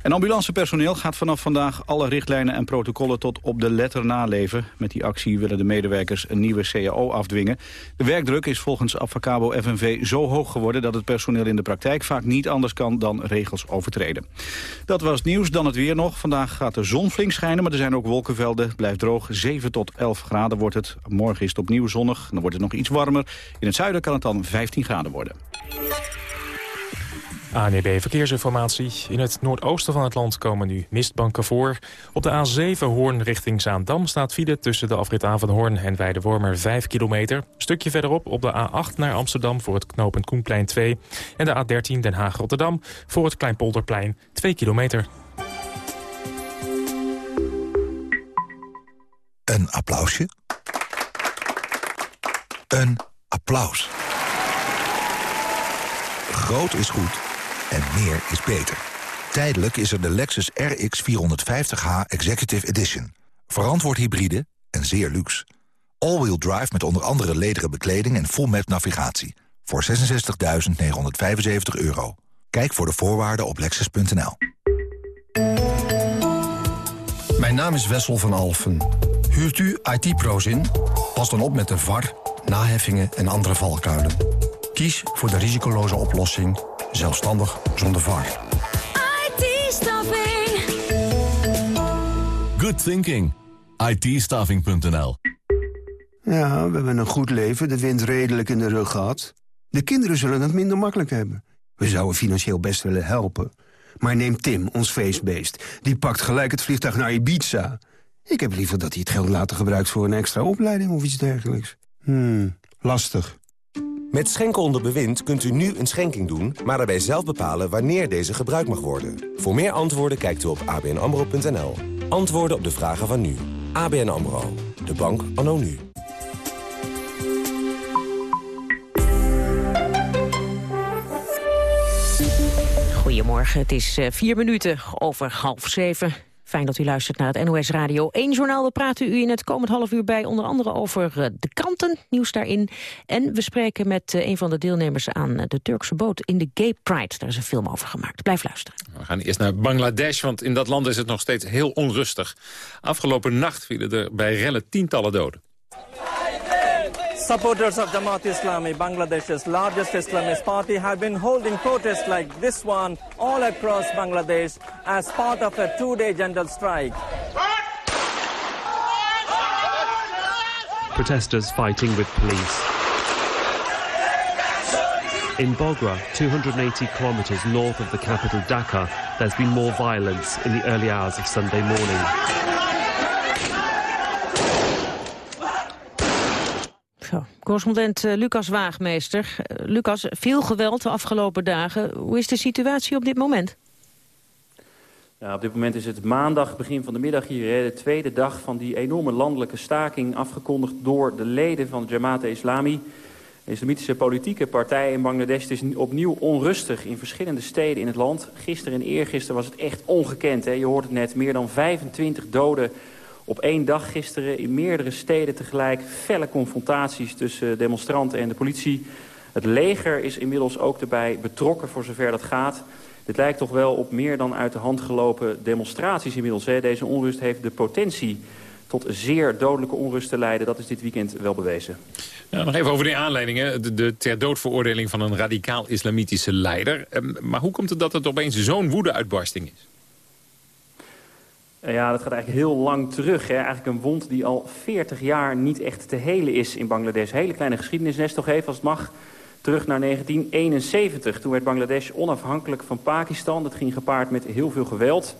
En ambulancepersoneel gaat vanaf vandaag alle richtlijnen en protocollen tot op de letter naleven. Met die actie willen de medewerkers een nieuwe CAO afdwingen. De werkdruk is volgens Avacabo FNV zo hoog geworden dat het personeel in de praktijk vaak niet anders kan dan regels overtreden. Dat was het nieuws, dan het weer nog. Vandaag gaat de zon flink schijnen, maar er zijn ook wolkenvelden. Blijft droog, 7 tot 11 graden wordt het. Morgen is het opnieuw zonnig, dan wordt het nog iets warmer. In het zuiden kan het dan 15 graden worden. ANEB Verkeersinformatie. In het noordoosten van het land komen nu mistbanken voor. Op de A7 Hoorn richting Zaandam staat file tussen de afrit Hoorn en Weidewormer 5 kilometer. Stukje verderop op de A8 naar Amsterdam voor het knooppunt Koenplein 2. En de A13 Den Haag-Rotterdam voor het Kleinpolderplein 2 kilometer. Een applausje. Een applaus. Groot is goed en meer is beter. Tijdelijk is er de Lexus RX 450h Executive Edition. Verantwoord hybride en zeer luxe. All-wheel drive met onder andere lederen bekleding en full map navigatie. Voor 66.975 euro. Kijk voor de voorwaarden op lexus.nl. Mijn naam is Wessel van Alfen. Huurt u IT-pro's in? Pas dan op met de VAR, naheffingen en andere valkuilen. Kies voor de risicoloze oplossing, zelfstandig zonder VAR. IT-staffing. Good thinking. it Ja, we hebben een goed leven, de wind redelijk in de rug gehad. De kinderen zullen het minder makkelijk hebben. We zouden financieel best willen helpen. Maar neem Tim, ons feestbeest. Die pakt gelijk het vliegtuig naar Ibiza. Ik heb liever dat hij het geld later gebruikt voor een extra opleiding of iets dergelijks. Hmm, lastig. Met Schenken onder bewind kunt u nu een schenking doen... maar daarbij zelf bepalen wanneer deze gebruikt mag worden. Voor meer antwoorden kijkt u op abnamro.nl. Antwoorden op de vragen van nu. ABN AMRO. De bank anno nu. Goedemorgen, het is uh, vier minuten over half zeven. Fijn dat u luistert naar het NOS Radio 1 Journaal. We praten u in het komend half uur bij onder andere over uh, de kranten, nieuws daarin. En we spreken met uh, een van de deelnemers aan de Turkse boot in de Gay Pride. Daar is een film over gemaakt. Blijf luisteren. We gaan eerst naar Bangladesh, want in dat land is het nog steeds heel onrustig. Afgelopen nacht vielen er bij rellen tientallen doden. Supporters of Jamaat Islami, Bangladesh's largest Islamist party, have been holding protests like this one all across Bangladesh as part of a two-day general strike. Protesters fighting with police. In Bogra, 280 kilometers north of the capital Dhaka, there's been more violence in the early hours of Sunday morning. Zo, correspondent uh, Lucas Waagmeester. Uh, Lucas, veel geweld de afgelopen dagen. Hoe is de situatie op dit moment? Op dit moment is het maandag, begin van de middag hier, de tweede dag van die enorme landelijke staking afgekondigd door de leden van Jamaat Islami. De islamitische politieke partij in Bangladesh is opnieuw onrustig in verschillende steden in het land. Gisteren en eergisteren was het echt ongekend. Hè? Je hoort het net, meer dan 25 doden op één dag gisteren in meerdere steden tegelijk felle confrontaties tussen demonstranten en de politie. Het leger is inmiddels ook erbij betrokken voor zover dat gaat. Dit lijkt toch wel op meer dan uit de hand gelopen demonstraties inmiddels. Hè. Deze onrust heeft de potentie tot zeer dodelijke onrust te leiden. Dat is dit weekend wel bewezen. Ja, nog even over die aanleidingen. De, de ter doodveroordeling van een radicaal-islamitische leider. Ehm, maar hoe komt het dat het opeens zo'n woedeuitbarsting is? Ja, dat gaat eigenlijk heel lang terug. Hè. Eigenlijk een wond die al 40 jaar niet echt te helen is in Bangladesh. Hele kleine geschiedenisles toch even, als het mag. Terug naar 1971. Toen werd Bangladesh onafhankelijk van Pakistan. Dat ging gepaard met heel veel geweld.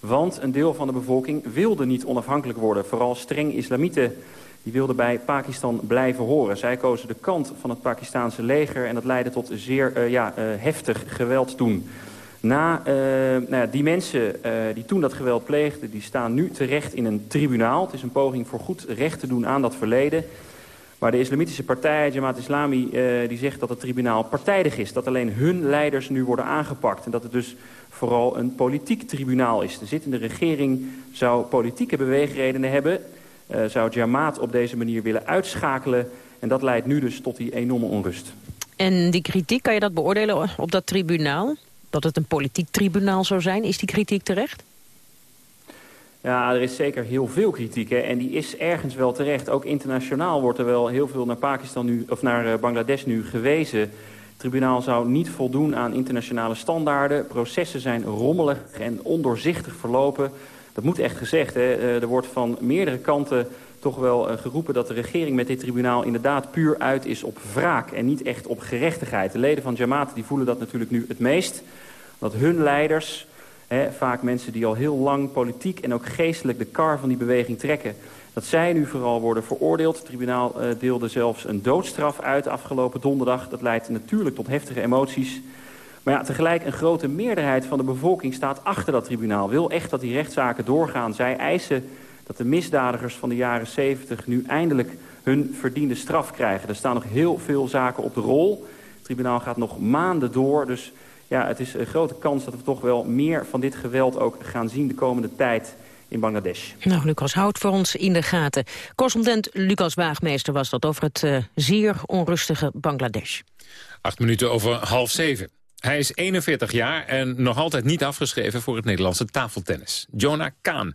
Want een deel van de bevolking wilde niet onafhankelijk worden. Vooral streng islamieten die wilden bij Pakistan blijven horen. Zij kozen de kant van het Pakistanse leger... en dat leidde tot zeer uh, ja, uh, heftig geweld toen. Na, uh, nou die mensen uh, die toen dat geweld pleegden, die staan nu terecht in een tribunaal. Het is een poging voor goed recht te doen aan dat verleden. Maar de islamitische partij, Jamaat Islami, uh, die zegt dat het tribunaal partijdig is. Dat alleen hun leiders nu worden aangepakt. En dat het dus vooral een politiek tribunaal is. De zittende regering zou politieke beweegredenen hebben. zou Jamaat op deze manier willen uitschakelen. En dat leidt nu dus tot die enorme onrust. En die kritiek, kan je dat beoordelen op dat tribunaal? Dat het een politiek tribunaal zou zijn. Is die kritiek terecht? Ja, er is zeker heel veel kritiek en die is ergens wel terecht. Ook internationaal wordt er wel heel veel naar Pakistan nu, of naar Bangladesh nu gewezen. Het tribunaal zou niet voldoen aan internationale standaarden. Processen zijn rommelig en ondoorzichtig verlopen. Dat moet echt gezegd. Hè. Er wordt van meerdere kanten toch wel uh, geroepen dat de regering met dit tribunaal inderdaad puur uit is op wraak en niet echt op gerechtigheid. De leden van Jamaat die voelen dat natuurlijk nu het meest. Dat hun leiders, hè, vaak mensen die al heel lang politiek en ook geestelijk de kar van die beweging trekken, dat zij nu vooral worden veroordeeld. Het tribunaal uh, deelde zelfs een doodstraf uit afgelopen donderdag. Dat leidt natuurlijk tot heftige emoties. Maar ja, tegelijk een grote meerderheid van de bevolking staat achter dat tribunaal. Wil echt dat die rechtszaken doorgaan. Zij eisen dat de misdadigers van de jaren 70 nu eindelijk hun verdiende straf krijgen. Er staan nog heel veel zaken op de rol. Het tribunaal gaat nog maanden door. Dus ja, het is een grote kans dat we toch wel meer van dit geweld ook gaan zien de komende tijd in Bangladesh. Nou, Lucas houdt voor ons in de gaten. Correspondent Lucas Waagmeester was dat over het uh, zeer onrustige Bangladesh. Acht minuten over half zeven. Hij is 41 jaar en nog altijd niet afgeschreven voor het Nederlandse tafeltennis. Jonah Kaan.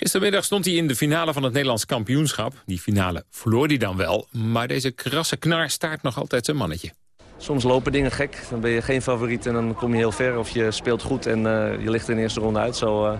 Gistermiddag stond hij in de finale van het Nederlands kampioenschap. Die finale verloor hij dan wel, maar deze krasse knar staart nog altijd zijn mannetje. Soms lopen dingen gek, dan ben je geen favoriet en dan kom je heel ver. Of je speelt goed en uh, je ligt in de eerste ronde uit. Zo uh,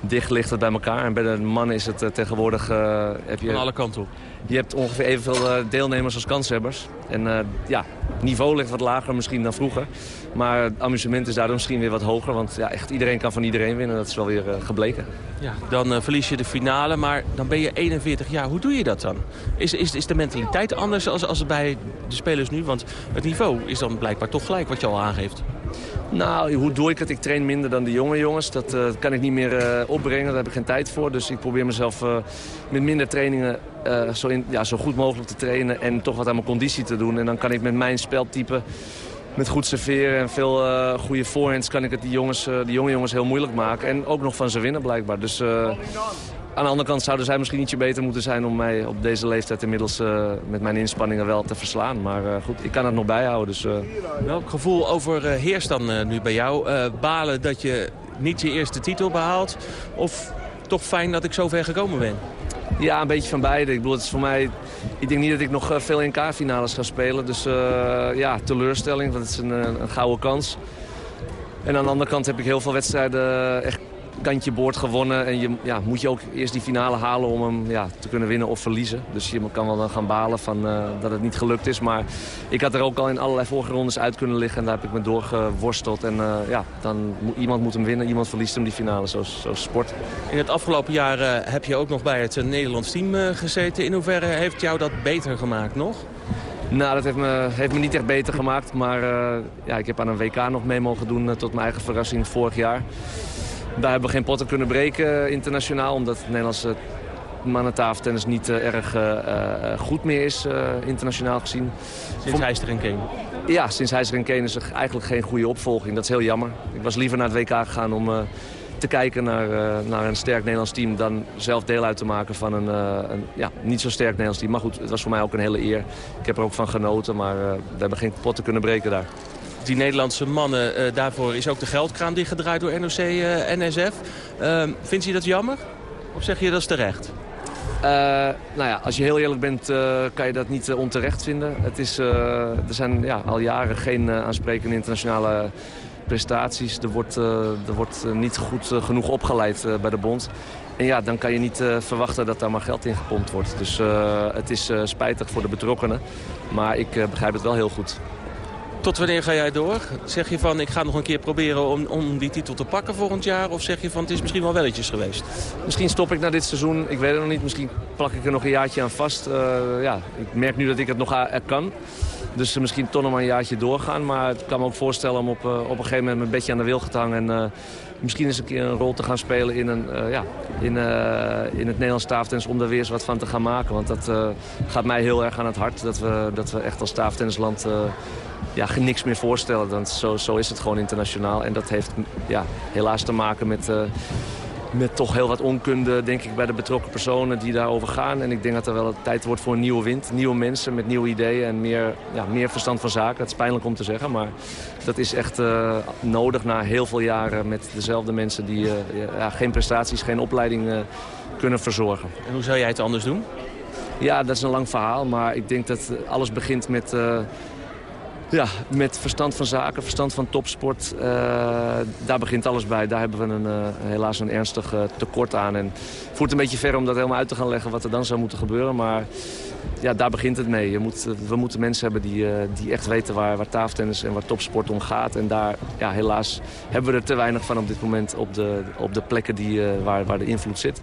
dicht ligt het bij elkaar. En bij de man is het uh, tegenwoordig... heb je, Van alle kanten op. Je hebt ongeveer evenveel deelnemers als kanshebbers. En ja, niveau ligt wat lager misschien dan vroeger. Maar het amusement is daardoor misschien weer wat hoger. Want ja, echt iedereen kan van iedereen winnen. Dat is wel weer uh, gebleken. Ja, dan uh, verlies je de finale, maar dan ben je 41 jaar. Hoe doe je dat dan? Is, is, is de mentaliteit anders als, als bij de spelers nu? Want het niveau is dan blijkbaar toch gelijk wat je al aangeeft. Nou, hoe doe ik het? Ik train minder dan de jonge jongens. Dat uh, kan ik niet meer uh, opbrengen, daar heb ik geen tijd voor. Dus ik probeer mezelf uh, met minder trainingen zo, in, ja, zo goed mogelijk te trainen... en toch wat aan mijn conditie te doen. En dan kan ik met mijn speltype met goed serveren en veel uh, goede forehands kan ik het die, jongens, uh, die jonge jongens heel moeilijk maken. En ook nog van ze winnen blijkbaar. Dus uh, aan de andere kant zouden zij misschien ietsje beter moeten zijn om mij op deze leeftijd inmiddels met mijn inspanningen wel te verslaan. Maar goed, ik kan het nog bijhouden. Dus, Welk gevoel overheerst dan nu bij jou? balen dat je niet je eerste titel behaalt? Of toch fijn dat ik zo ver gekomen ben? Ja, een beetje van beide. Ik bedoel, het is voor mij... Ik denk niet dat ik nog veel NK-finales ga spelen. Dus uh, ja, teleurstelling, want het is een, een gouden kans. En aan de andere kant heb ik heel veel wedstrijden echt kantje boord gewonnen. En je ja, moet je ook eerst die finale halen om hem ja, te kunnen winnen of verliezen. Dus je kan wel dan gaan balen van, uh, dat het niet gelukt is. Maar ik had er ook al in allerlei vorige rondes uit kunnen liggen. En daar heb ik me doorgeworsteld. En uh, ja, dan moet, iemand moet hem winnen, iemand verliest hem die finale. Zo, zo sport. In het afgelopen jaar uh, heb je ook nog bij het Nederlands team gezeten. In hoeverre heeft jou dat beter gemaakt nog? Nou, dat heeft me, heeft me niet echt beter gemaakt. Maar ja, ik heb aan een WK nog mee mogen doen tot mijn eigen verrassing vorig jaar. Daar hebben we geen potten kunnen breken internationaal. Omdat het Nederlandse mannentafeltennis niet uh, erg uh, goed meer is, uh, internationaal gezien. Sinds Heister en Kane? Ja, sinds Heister en Kane is er eigenlijk geen goede opvolging. Dat is heel jammer. Ik was liever naar het WK gegaan om te kijken naar, naar een sterk Nederlands team... dan zelf deel uit te maken van een, een ja, niet zo sterk Nederlands team. Maar goed, het was voor mij ook een hele eer. Ik heb er ook van genoten, maar we hebben geen potten kunnen breken daar die Nederlandse mannen, uh, daarvoor is ook de geldkraan dichtgedraaid door NOC uh, NSF. Uh, vindt u dat jammer? Of zeg je dat is terecht? nou ja, als je heel eerlijk bent, kan je dat niet onterecht vinden. Het is, er zijn ja, al jaren geen aansprekende internationale prestaties. Er wordt, er wordt niet goed genoeg opgeleid bij de bond. En ja, dan kan je niet verwachten dat daar maar geld in gepompt wordt. Dus het is spijtig voor de betrokkenen. Maar ik begrijp het wel heel goed. Tot wanneer ga jij door? Zeg je van ik ga nog een keer proberen om, om die titel te pakken volgend jaar? Of zeg je van het is misschien wel welletjes geweest? Misschien stop ik na dit seizoen. Ik weet het nog niet. Misschien plak ik er nog een jaartje aan vast. Uh, ja, ik merk nu dat ik het nog kan. Dus misschien toch nog maar een jaartje doorgaan. Maar ik kan me ook voorstellen om op, uh, op een gegeven moment mijn bedje aan de wilg te hangen. En uh, misschien eens een keer een rol te gaan spelen in, een, ja, in, in het Nederlands tafeltennis. Om daar weer eens wat van te gaan maken. Want dat gaat mij heel erg aan het hart. Dat we, dat we echt als tafeltennisland ja, niks meer voorstellen. Dan zo, zo is het gewoon internationaal. En dat heeft ja, helaas te maken met, uh, met toch heel wat onkunde denk ik, bij de betrokken personen die daarover gaan. En ik denk dat er wel tijd wordt voor een nieuwe wind. Nieuwe mensen met nieuwe ideeën en meer, ja, meer verstand van zaken. Dat is pijnlijk om te zeggen, maar dat is echt uh, nodig na heel veel jaren met dezelfde mensen die uh, ja, geen prestaties, geen opleiding kunnen verzorgen. En hoe zou jij het anders doen? Ja, dat is een lang verhaal, maar ik denk dat alles begint met ja, met verstand van zaken, verstand van topsport. Uh, daar begint alles bij. Daar hebben we een, uh, helaas een ernstig uh, tekort aan. En het voert een beetje ver om dat helemaal uit te gaan leggen wat er dan zou moeten gebeuren. Maar ja, daar begint het mee. Je moet, we moeten mensen hebben die, die echt weten waar, waar tafeltennis en waar topsport om gaat. En daar, ja, helaas hebben we er te weinig van op dit moment op de, op de plekken die, waar, waar de invloed zit.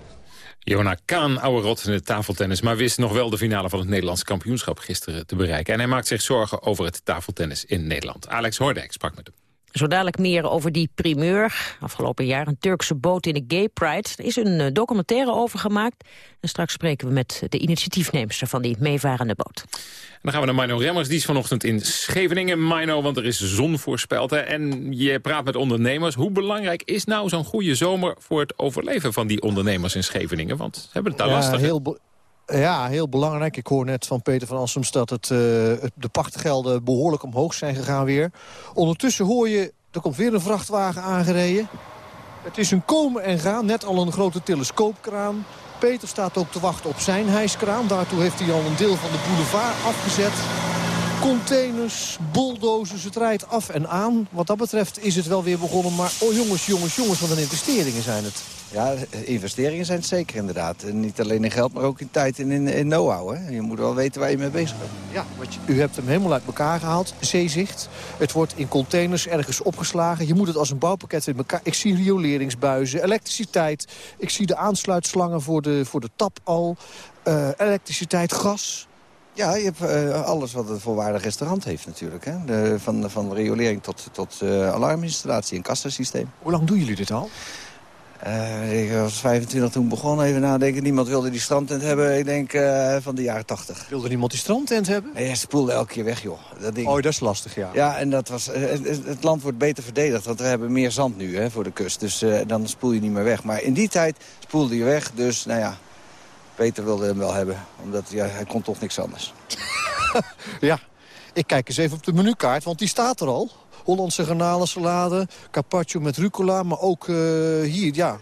Jona Kaan, oude rot in het tafeltennis... maar wist nog wel de finale van het Nederlands kampioenschap gisteren te bereiken. En hij maakt zich zorgen over het tafeltennis in Nederland. Alex Hoordijk sprak met hem. Zo dadelijk meer over die primeur. Afgelopen jaar een Turkse boot in de Gay Pride. Er is een eh, documentaire over gemaakt. En straks spreken we met de initiatiefneemster van die meevarende boot. En dan gaan we naar Mino Remmers. Die is vanochtend in Scheveningen. Mino, want er is zon voorspeld. Hè? En je praat met ondernemers. Hoe belangrijk is nou zo'n goede zomer... voor het overleven van die ondernemers in Scheveningen? Want ze hebben het daar ja, lastig. Heel ja, heel belangrijk. Ik hoor net van Peter van Assems dat het, uh, de pachtgelden behoorlijk omhoog zijn gegaan weer. Ondertussen hoor je, er komt weer een vrachtwagen aangereden. Het is een komen en gaan, net al een grote telescoopkraan. Peter staat ook te wachten op zijn hijskraan. Daartoe heeft hij al een deel van de boulevard afgezet. Containers, bulldozers, het rijdt af en aan. Wat dat betreft is het wel weer begonnen. Maar oh jongens, jongens, jongens, wat een investeringen zijn het. Ja, investeringen zijn het zeker inderdaad. En niet alleen in geld, maar ook in tijd en in, in know-how. Je moet wel weten waar je mee bezig bent. Ja, want je, u hebt hem helemaal uit elkaar gehaald, zeezicht. Het wordt in containers ergens opgeslagen. Je moet het als een bouwpakket in elkaar... Ik zie rioleringsbuizen, elektriciteit. Ik zie de aansluitslangen voor de, voor de tap al. Uh, elektriciteit, gas... Ja, je hebt uh, alles wat een volwaardig restaurant heeft natuurlijk. Hè? De, van, van riolering tot, tot uh, alarminstallatie en kassasysteem. Hoe lang doen jullie dit al? Uh, ik was 25 toen begonnen, even nadenken. Niemand wilde die strandtent hebben, ik denk uh, van de jaren 80. Wilde niemand die strandtent hebben? Nee, hij spoelde elke keer weg, joh. Dat ding. Oh, dat is lastig, ja. Ja, en dat was, het, het, land wordt beter verdedigd, want we hebben meer zand nu hè, voor de kust. Dus dan spoel je niet meer weg. Maar in die tijd spoelde je weg, dus nou ja, Peter wilde hem wel hebben. Omdat ja, hij kon toch niks anders. (laughs) ja, ik kijk eens even op de menukaart, want die staat er al. Hollandse garnalensalade, carpaccio met rucola, maar ook uh, hier, ja,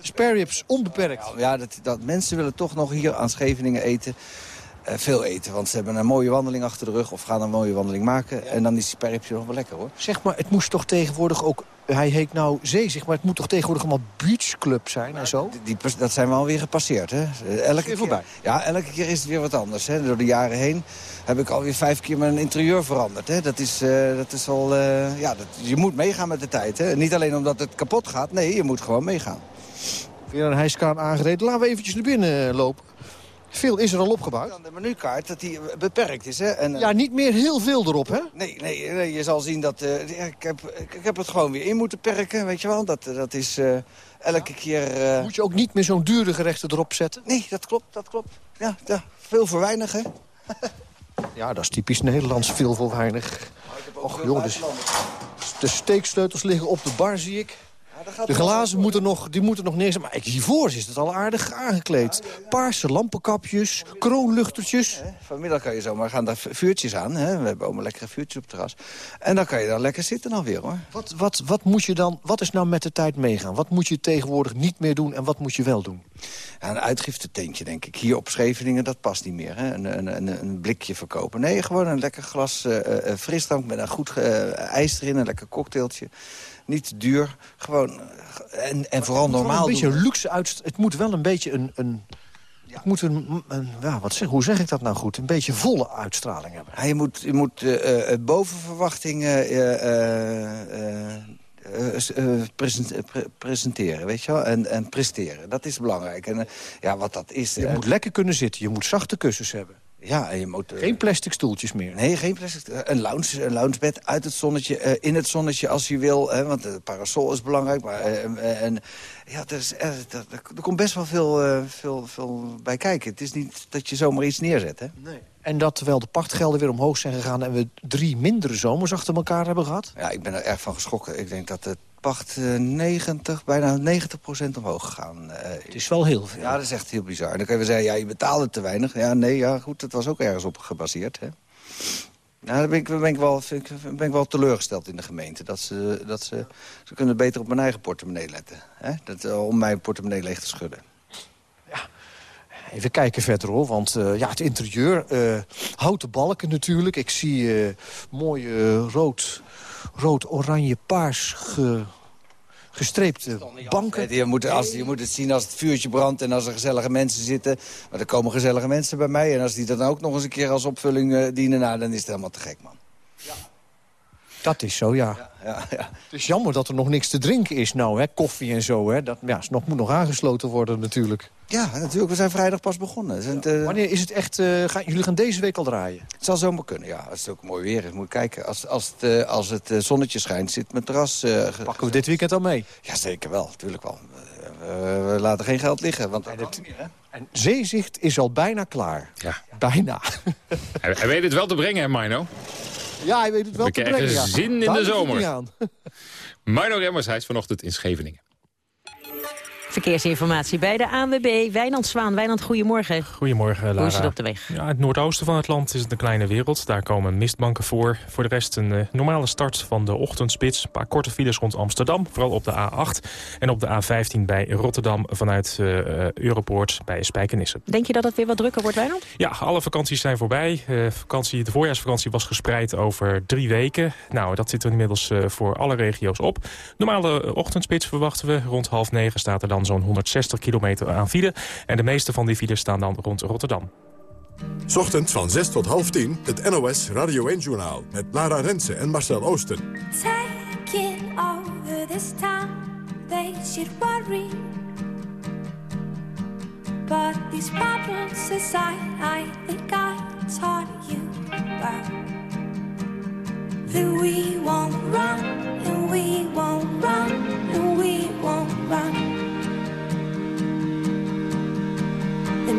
spare ribs, onbeperkt. Ja, dat, dat, mensen willen toch nog hier aan Scheveningen eten. Uh, veel eten, want ze hebben een mooie wandeling achter de rug... of gaan een mooie wandeling maken. En dan is die sperripje nog wel lekker, hoor. Zeg maar, het moest toch tegenwoordig ook... Hij heet nou Zee, zeg maar het moet toch tegenwoordig allemaal beachclub zijn en zo? Die, die, dat zijn we alweer gepasseerd, hè? Elke keer voorbij. Ja, elke keer is het weer wat anders, hè? Door de jaren heen heb ik alweer vijf keer mijn interieur veranderd. Hè? Dat, is, uh, dat is al... Uh, ja, dat, je moet meegaan met de tijd, hè? Niet alleen omdat het kapot gaat, nee, je moet gewoon meegaan. Weer een hijskraan aangereden. Laten we eventjes naar binnen lopen. Veel is er al opgebouwd. Dan de menukaart, dat die beperkt is. Hè? En, ja, niet meer heel veel erop, hè? Nee, nee, nee je zal zien dat... Uh, ik, heb, ik heb het gewoon weer in moeten perken, weet je wel. Dat, dat is uh, elke ja? keer... Uh... Moet je ook niet meer zo'n dure gerechten erop zetten? Nee, dat klopt, dat klopt. Ja, ja veel voor weinig, hè? (laughs) ja, dat is typisch Nederlands, veel voor weinig. Och, joh, dus de steeksleutels liggen op de bar, zie ik. De glazen moeten nog, die moeten nog neer Maar ik zie voor is het al aardig aangekleed. Paarse lampenkapjes, kroonluchtertjes. Vanmiddag kan je zomaar gaan daar vuurtjes aan. Hè? We hebben een lekkere vuurtjes op het terras. En dan kan je dan lekker zitten alweer hoor. Wat, wat, wat, moet je dan, wat is nou met de tijd meegaan? Wat moet je tegenwoordig niet meer doen en wat moet je wel doen? Ja, een uitgiftetentje denk ik. Hier op Scheveningen, dat past niet meer. Hè? Een, een, een, een blikje verkopen. Nee, gewoon een lekker glas uh, uh, frisdrank met een goed uh, ijs erin. Een lekker cocktailtje niet duur. Gewoon, en, en vooral normaal Een beetje luxe uit. Het moet wel een beetje een... een het moet een, een ja, wat zeg, hoe zeg ik dat nou goed? Een beetje volle uitstraling hebben. Ja, je moet, je moet uh, boven verwachtingen uh, presenteren, weet je wel? En, en presteren. Dat is belangrijk. En ja, wat dat is... Je moet lekker kunnen zitten. Je moet zachte kussens hebben. Ja, en je moet, uh, geen plastic stoeltjes meer? Nee, geen plastic Een, lounge, een loungebed uit het zonnetje, uh, in het zonnetje als je wil. Hè, want de parasol is belangrijk. Maar, uh, en, ja, er, is, er, er, komt best wel veel, veel, veel bij kijken. Het is niet dat je zomaar iets neerzet. Hè? Nee. En dat terwijl de pachtgelden weer omhoog zijn gegaan... en we drie mindere zomers achter elkaar hebben gehad? Ja, ik ben er erg van geschrokken. Ik denk dat het pacht 90, bijna 90 procent omhoog gegaan. het is wel heel veel. Ja, dat is echt heel bizar. En dan kun je zeggen, ja, je betaalde te weinig. Ja, nee, ja, goed, dat was ook ergens op gebaseerd. Hè? Nou, daar ben ik, ben, ik wel, ben ik wel teleurgesteld in de gemeente. Dat ze, dat ze, ze kunnen beter op mijn eigen portemonnee letten. Hè? Dat, om mijn portemonnee leeg te schudden. Ja, Even kijken verder hoor, want uh, ja, het interieur, uh, houten balken natuurlijk. Ik zie uh, mooie rood, rood, oranje, paars ge, gestreepte banken. Je moet, als, je moet het zien als het vuurtje brandt en als er gezellige mensen zitten. Maar er komen gezellige mensen bij mij. En als die dan ook nog eens een keer als opvulling dienen, nou, dan is het helemaal te gek, man. Dat is zo, ja. Ja, ja. Het is jammer dat er nog niks te drinken is nou, hè? koffie en zo. Hè? Dat ja, nog, moet nog aangesloten worden natuurlijk. Ja, natuurlijk. We zijn vrijdag pas begonnen. Ja. Uh... Wanneer is het echt... Uh, gaan, jullie gaan deze week al draaien? Het zal zomaar kunnen, ja. Als het ook mooi weer is, moet je kijken. Als, als het, uh, als het zonnetje schijnt, zit mijn terras... Pakken we dit weekend al mee? Ja, zeker wel. Natuurlijk wel. we laten geen geld liggen. Want en, het, en zeezicht is al bijna klaar. Ja. Bijna. hij, hij weet het wel te brengen, hè, Mino? Ja, hij weet het wel We krijgen zin in de zomer. (laughs) Mino Remmers, hij is vanochtend in Scheveningen. Verkeersinformatie bij de ANWB. Wijnand Zwaan. Wijnand, goedemorgen. Goedemorgen, Lara. Hoe is het op de weg? Ja, het noordoosten van het land is het een kleine wereld. Daar komen mistbanken voor. Voor de rest een uh, normale start van de ochtendspits. Een paar korte files rond Amsterdam. Vooral op de A8 en op de A15 bij Rotterdam vanuit uh, Europoort bij Spijkenisse. Denk je dat het weer wat drukker wordt, Wijnand? Ja, alle vakanties zijn voorbij. Uh, vakantie, de voorjaarsvakantie was gespreid over drie weken. Nou, dat zit er inmiddels voor alle regio's op. Normale ochtendspits verwachten we. Rond half negen staat er dan zo'n 160 kilometer aan file. En de meeste van die files staan dan rond Rotterdam. Ochtends van 6 tot half 10 het NOS Radio 1-journaal met Lara Rensen en Marcel Oosten. Taking over this time, they should worry. But these problems aside, I think I taught you about that we won't run, and we won't run, and we won't run.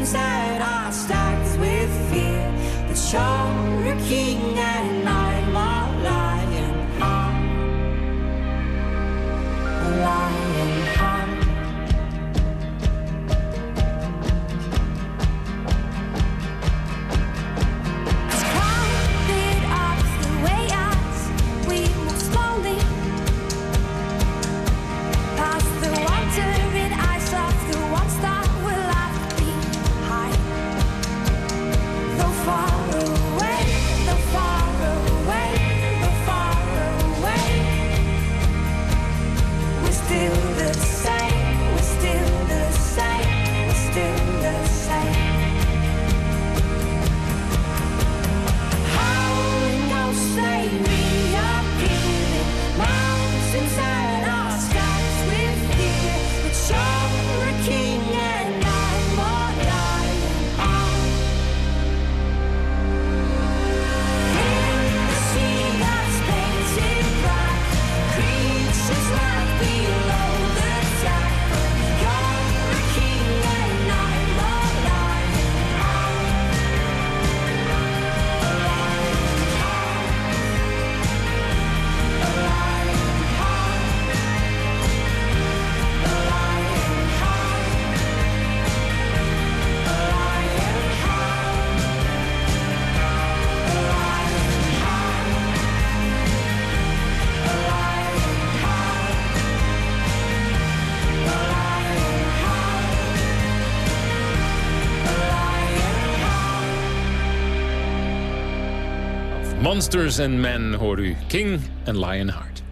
inside. Monsters and Men hoor u. King en Lionheart.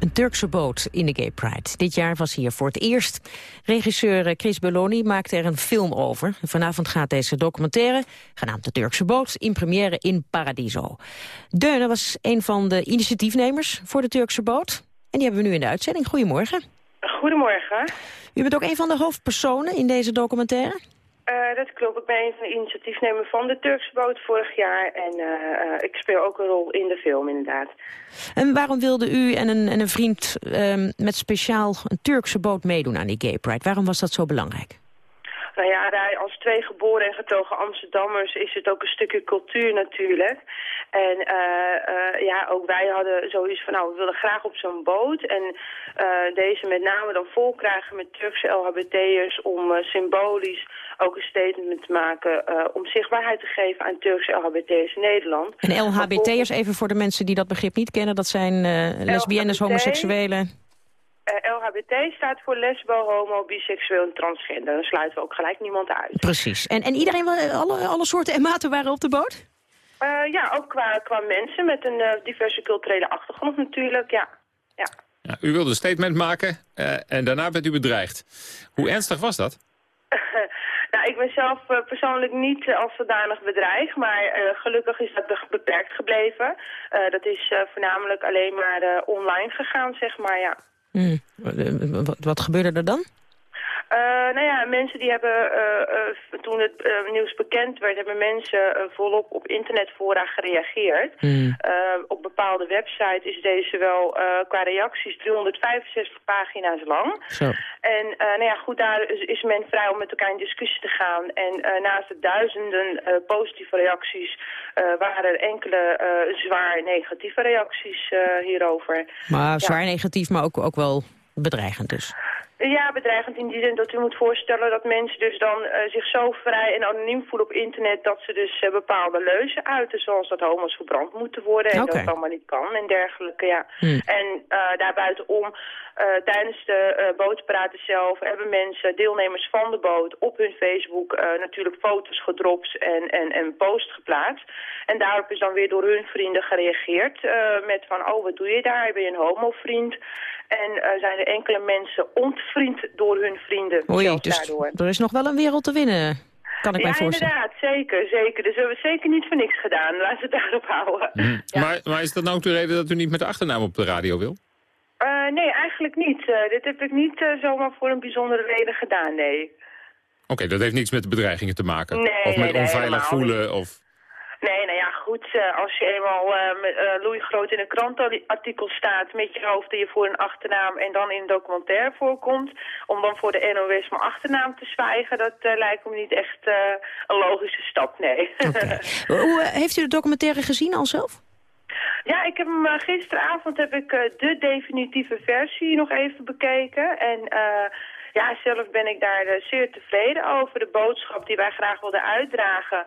Een Turkse boot in de Gay Pride. Dit jaar was hier voor het eerst. Regisseur Chris Belloni maakte er een film over. Vanavond gaat deze documentaire, genaamd De Turkse Boot, in première in Paradiso. Deune was een van de initiatiefnemers voor de Turkse boot. En die hebben we nu in de uitzending. Goedemorgen. Goedemorgen. U bent ook een van de hoofdpersonen in deze documentaire? Eh, dat klopt. Ik ben een van de initiatiefnemers van de Turkse boot vorig jaar. En eh, eh, ik speel ook een rol in de film, inderdaad. En waarom wilde u en een, en een vriend ehm, met speciaal een Turkse boot meedoen aan die Gay Pride? Waarom was dat zo belangrijk? Nou ja, als twee geboren en getogen Amsterdammers is het ook een stukje cultuur natuurlijk. En ja, ook wij hadden zoiets van, nou, we willen graag op zo'n boot. En deze met name dan vol krijgen met Turkse LHBT'ers om symbolisch ook een statement te maken eh, om zichtbaarheid te geven aan Turkse LHBT'ers in Nederland. En LHBT'ers, even voor de mensen die dat begrip niet kennen... dat zijn eh lesbiennes, homoseksuelen... Eh, LHBT staat voor lesbo, homo, biseksueel en transgender. Dan sluiten we ook gelijk niemand uit. Precies. En, en iedereen, alle, alle soorten en maten waren op de boot? Eh, ja, ook qua, qua mensen met een diverse culturele achtergrond natuurlijk, ja. ja. Ja, u wilde een statement maken eh, en daarna werd u bedreigd. Hoe ernstig was dat? Nou, ik ben zelf eh, persoonlijk niet eh, als zodanig bedreigd, maar eh, gelukkig is dat be- beperkt gebleven. Dat is voornamelijk alleen maar online gegaan, zeg maar, ja. Hmm. Wat gebeurde er dan? Eh, nou ja, mensen die hebben, eh, eh, toen het nieuws bekend werd, hebben mensen volop op internetfora gereageerd. Hmm. Op bepaalde websites is deze wel qua reacties 365 pagina's lang. Zo. En nou ja, goed, daar is, is men vrij om met elkaar in discussie te gaan. En naast de duizenden positieve reacties waren er enkele zwaar negatieve reacties hierover. Maar zwaar negatief, maar ook, ook wel bedreigend dus. Ja, bedreigend in die zin dat u moet voorstellen dat mensen dus dan eh, zich zo vrij en anoniem voelen op internet dat ze dus eh, bepaalde leuzen uiten, zoals dat homo's verbrand moeten worden en dat allemaal niet kan en dergelijke, ja. Hmm. En uh, daarbuitenom, uh, tijdens de uh, bootpraten zelf hebben mensen, deelnemers van de boot, op hun Facebook uh, natuurlijk foto's gedropt en, en, en post geplaatst. En daarop is dan weer door hun vrienden gereageerd uh, met van, oh wat doe je daar, ben je een homovriend? En uh, zijn er enkele mensen ontvriend door hun vrienden. Oei, dus daardoor. er is nog wel een wereld te winnen, kan ik ja, mij voorstellen. inderdaad, zeker, zeker. Dus we hebben zeker niet voor niks gedaan. Laten we het daarop houden. Mm. Ja. Maar, maar, is dat nou ook de reden dat u niet met de achternaam op de radio wil? Uh, nee, eigenlijk niet. Uh, dit heb ik niet uh, zomaar voor een bijzondere reden gedaan, nee. Oké, okay, dat heeft niks met de bedreigingen te maken? Nee, of met nee, onveilig voelen? Of... Nee, nou ja, goed. Uh, als je eenmaal uh, met, uh, Louis Groot in een krantartikel staat met je hoofd en je voor een achternaam en dan in een documentaire voorkomt, om dan voor de NOS mijn achternaam te zwijgen, dat uh, lijkt me niet echt uh, een logische stap, nee. Okay. (laughs) Hoe, heeft u de documentaire gezien al zelf? Ja, ik heb hem uh, gisteravond heb ik uh, de definitieve versie nog even bekeken. En uh, ja, zelf ben ik daar zeer tevreden over. De boodschap die wij graag wilden uitdragen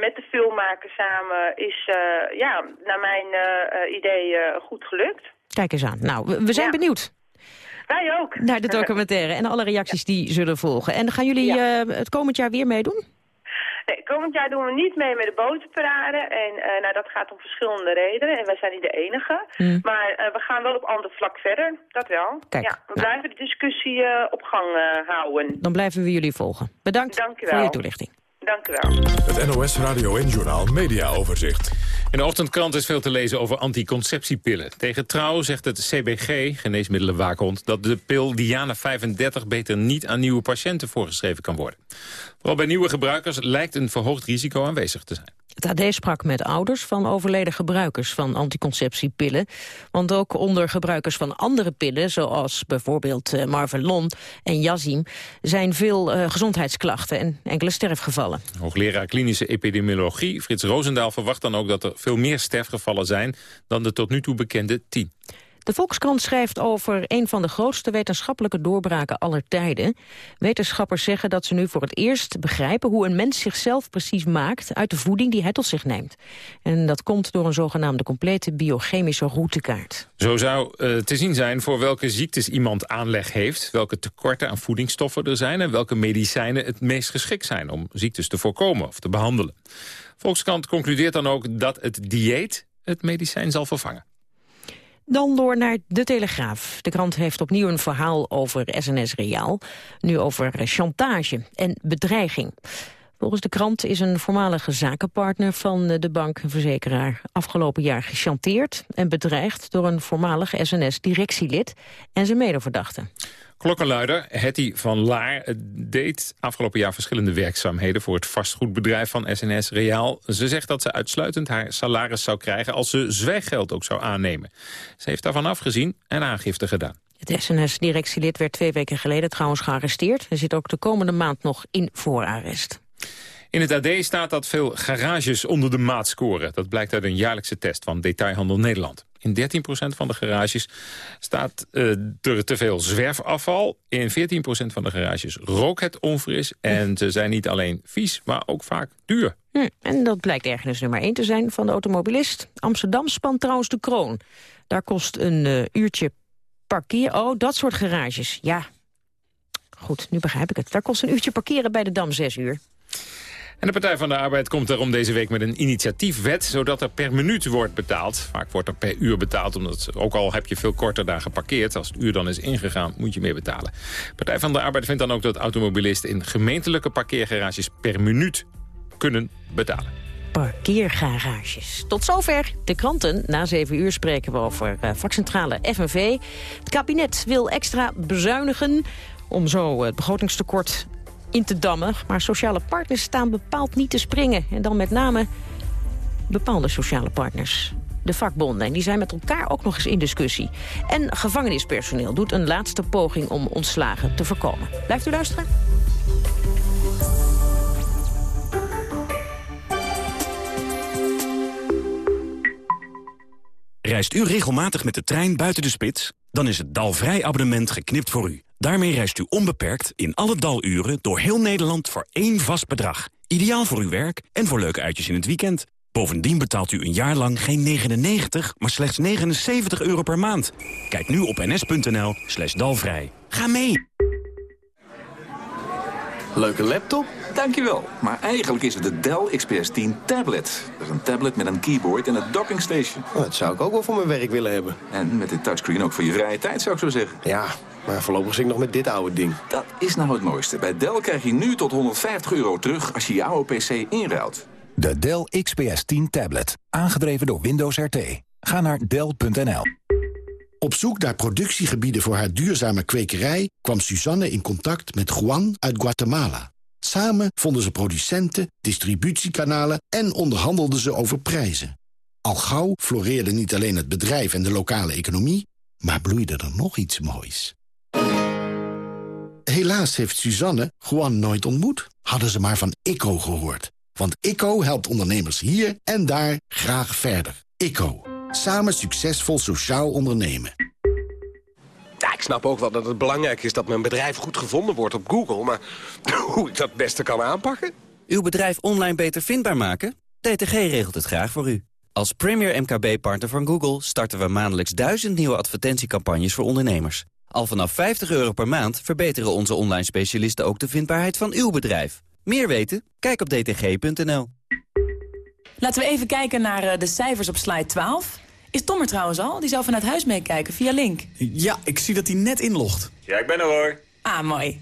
met de filmmaker samen is, ja, naar mijn idee goed gelukt. Kijk eens aan. Nou, we, zijn ja. benieuwd. Wij ook. Naar de (laughs) documentaire en alle reacties die zullen volgen. En gaan jullie ja. het komend jaar weer meedoen? Nee, komend jaar doen we niet mee met de botenparade. En uh, nou, dat gaat om verschillende redenen. En wij zijn niet de enige. Mm. Maar uh, we gaan wel op ander vlak verder. Dat wel. Kijk, ja, we nou. blijven de discussie uh, op gang houden. Dan blijven we jullie volgen. Bedankt Dank u wel. voor je toelichting. Dank u wel. Het NOS Radio en Journaal Media Overzicht. In de ochtendkrant is veel te lezen over anticonceptiepillen. Tegen Trouw zegt het CBG, Geneesmiddelenwaakhond... dat de pil Diana 35 beter niet aan nieuwe patiënten voorgeschreven kan worden. Vooral bij nieuwe gebruikers lijkt een verhoogd risico aanwezig te zijn. Het AD sprak met ouders van overleden gebruikers van anticonceptiepillen. Want ook onder gebruikers van andere pillen, zoals bijvoorbeeld uh, Marvelon en Yazim... zijn veel uh, gezondheidsklachten en enkele sterfgevallen. Hoogleraar klinische epidemiologie Frits Roosendaal verwacht dan ook... dat er veel meer sterfgevallen zijn dan de tot nu toe bekende 10. De Volkskrant schrijft over een van de grootste wetenschappelijke doorbraken aller tijden. Wetenschappers zeggen dat ze nu voor het eerst begrijpen hoe een mens zichzelf precies maakt uit de voeding die hij tot zich neemt. En dat komt door een zogenaamde complete biochemische routekaart. Zo zou uh, te zien zijn voor welke ziektes iemand aanleg heeft, welke tekorten aan voedingsstoffen er zijn en welke medicijnen het meest geschikt zijn om ziektes te voorkomen of te behandelen. Volkskrant concludeert dan ook dat het dieet het medicijn zal vervangen. Dan door naar De Telegraaf. De krant heeft opnieuw een verhaal over SNS Reaal. Nu over chantage en bedreiging. Volgens de krant is een voormalige zakenpartner van de bank en verzekeraar afgelopen jaar gechanteerd en bedreigd door een voormalig SNS-directielid en zijn medeverdachten. Klokkenluider Hetty van Laar deed afgelopen jaar verschillende werkzaamheden... voor het vastgoedbedrijf van SNS Reaal. Ze zegt dat ze uitsluitend haar salaris zou krijgen... als ze zwijggeld ook zou aannemen. Ze heeft daarvan afgezien en aangifte gedaan. Het SNS-directielid werd twee weken geleden trouwens gearresteerd. Hij zit ook de komende maand nog in voorarrest. In het AD staat dat veel garages onder de maat scoren. Dat blijkt uit een jaarlijkse test van Detailhandel Nederland. In 13% van de garages staat uh, er te veel zwerfafval. In 14% van de garages rook het onfris. En ze zijn niet alleen vies, maar ook vaak duur. Hm, en dat blijkt ergens nummer 1 te zijn van de automobilist. Amsterdam spant trouwens de kroon. Daar kost een uh, uurtje parkeer... Oh, dat soort garages, ja. Goed, nu begrijp ik het. Daar kost een uurtje parkeren bij de Dam 6 uur. En de Partij van de Arbeid komt daarom deze week met een initiatiefwet... zodat er per minuut wordt betaald. Vaak wordt er per uur betaald, omdat ook al heb je veel korter daar geparkeerd... als het uur dan is ingegaan, moet je meer betalen. De Partij van de Arbeid vindt dan ook dat automobilisten... in gemeentelijke parkeergarages per minuut kunnen betalen parkeergarages. Tot zover de kranten. Na zeven uur spreken we over uh, vakcentrale FNV. Het kabinet wil extra bezuinigen om zo het begrotingstekort in te dammen. Maar sociale partners staan bepaald niet te springen. En dan met name bepaalde sociale partners. De vakbonden. En die zijn met elkaar ook nog eens in discussie. En gevangenispersoneel doet een laatste poging om ontslagen te voorkomen. Blijft u luisteren? Reist u regelmatig met de trein buiten de spits? Dan is het Dalvrij abonnement geknipt voor u. Daarmee reist u onbeperkt in alle daluren door heel Nederland voor één vast bedrag. Ideaal voor uw werk en voor leuke uitjes in het weekend. Bovendien betaalt u een jaar lang geen 99, maar slechts 79 euro per maand. Kijk nu op ns.nl slash dalvrij. Ga mee! Leuke laptop? Dankjewel. Maar eigenlijk is het de Dell XPS 10 tablet. Dat is een tablet met een keyboard en een docking station. Oh, dat zou ik ook wel voor mijn werk willen hebben. En met dit touchscreen ook voor je vrije tijd, zou ik zo zeggen. Ja, maar voorlopig zit ik nog met dit oude ding. Dat is nou het mooiste. Bij Dell krijg je nu tot 150 euro terug als je jouw PC inruilt. De Dell XPS 10 tablet. Aangedreven door Windows RT. Ga naar Dell.nl. Op zoek naar productiegebieden voor haar duurzame kwekerij... kwam Suzanne in contact met Juan uit Guatemala. Samen vonden ze producenten, distributiekanalen... en onderhandelden ze over prijzen. Al gauw floreerde niet alleen het bedrijf en de lokale economie... maar bloeide er nog iets moois. Helaas heeft Suzanne Juan nooit ontmoet. Hadden ze maar van ICO gehoord. Want ICO helpt ondernemers hier en daar graag verder. ICO. Samen succesvol sociaal ondernemen. Ja, ik snap ook wel dat het belangrijk is dat mijn bedrijf goed gevonden wordt op Google. Maar (laughs) hoe ik dat het beste kan aanpakken? Uw bedrijf online beter vindbaar maken? DTG regelt het graag voor u. Als premier MKB-partner van Google starten we maandelijks duizend nieuwe advertentiecampagnes voor ondernemers. Al vanaf 50 euro per maand verbeteren onze online specialisten ook de vindbaarheid van uw bedrijf. Meer weten? Kijk op dtg.nl. Laten we even kijken naar eh, de cijfers op slide 12. Is Tom er trouwens al? Die zou vanuit huis meekijken via Link. Ja, ik zie dat hij net inlogt. Ja, ik ben er hoor. Ah, mooi.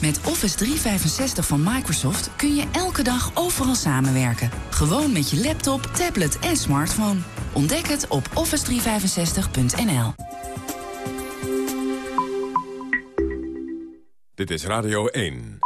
Met Office 365 van Microsoft kun je elke dag overal samenwerken. Gewoon met je laptop, tablet en smartphone. Ontdek het op office365.nl. Dit is Radio 1.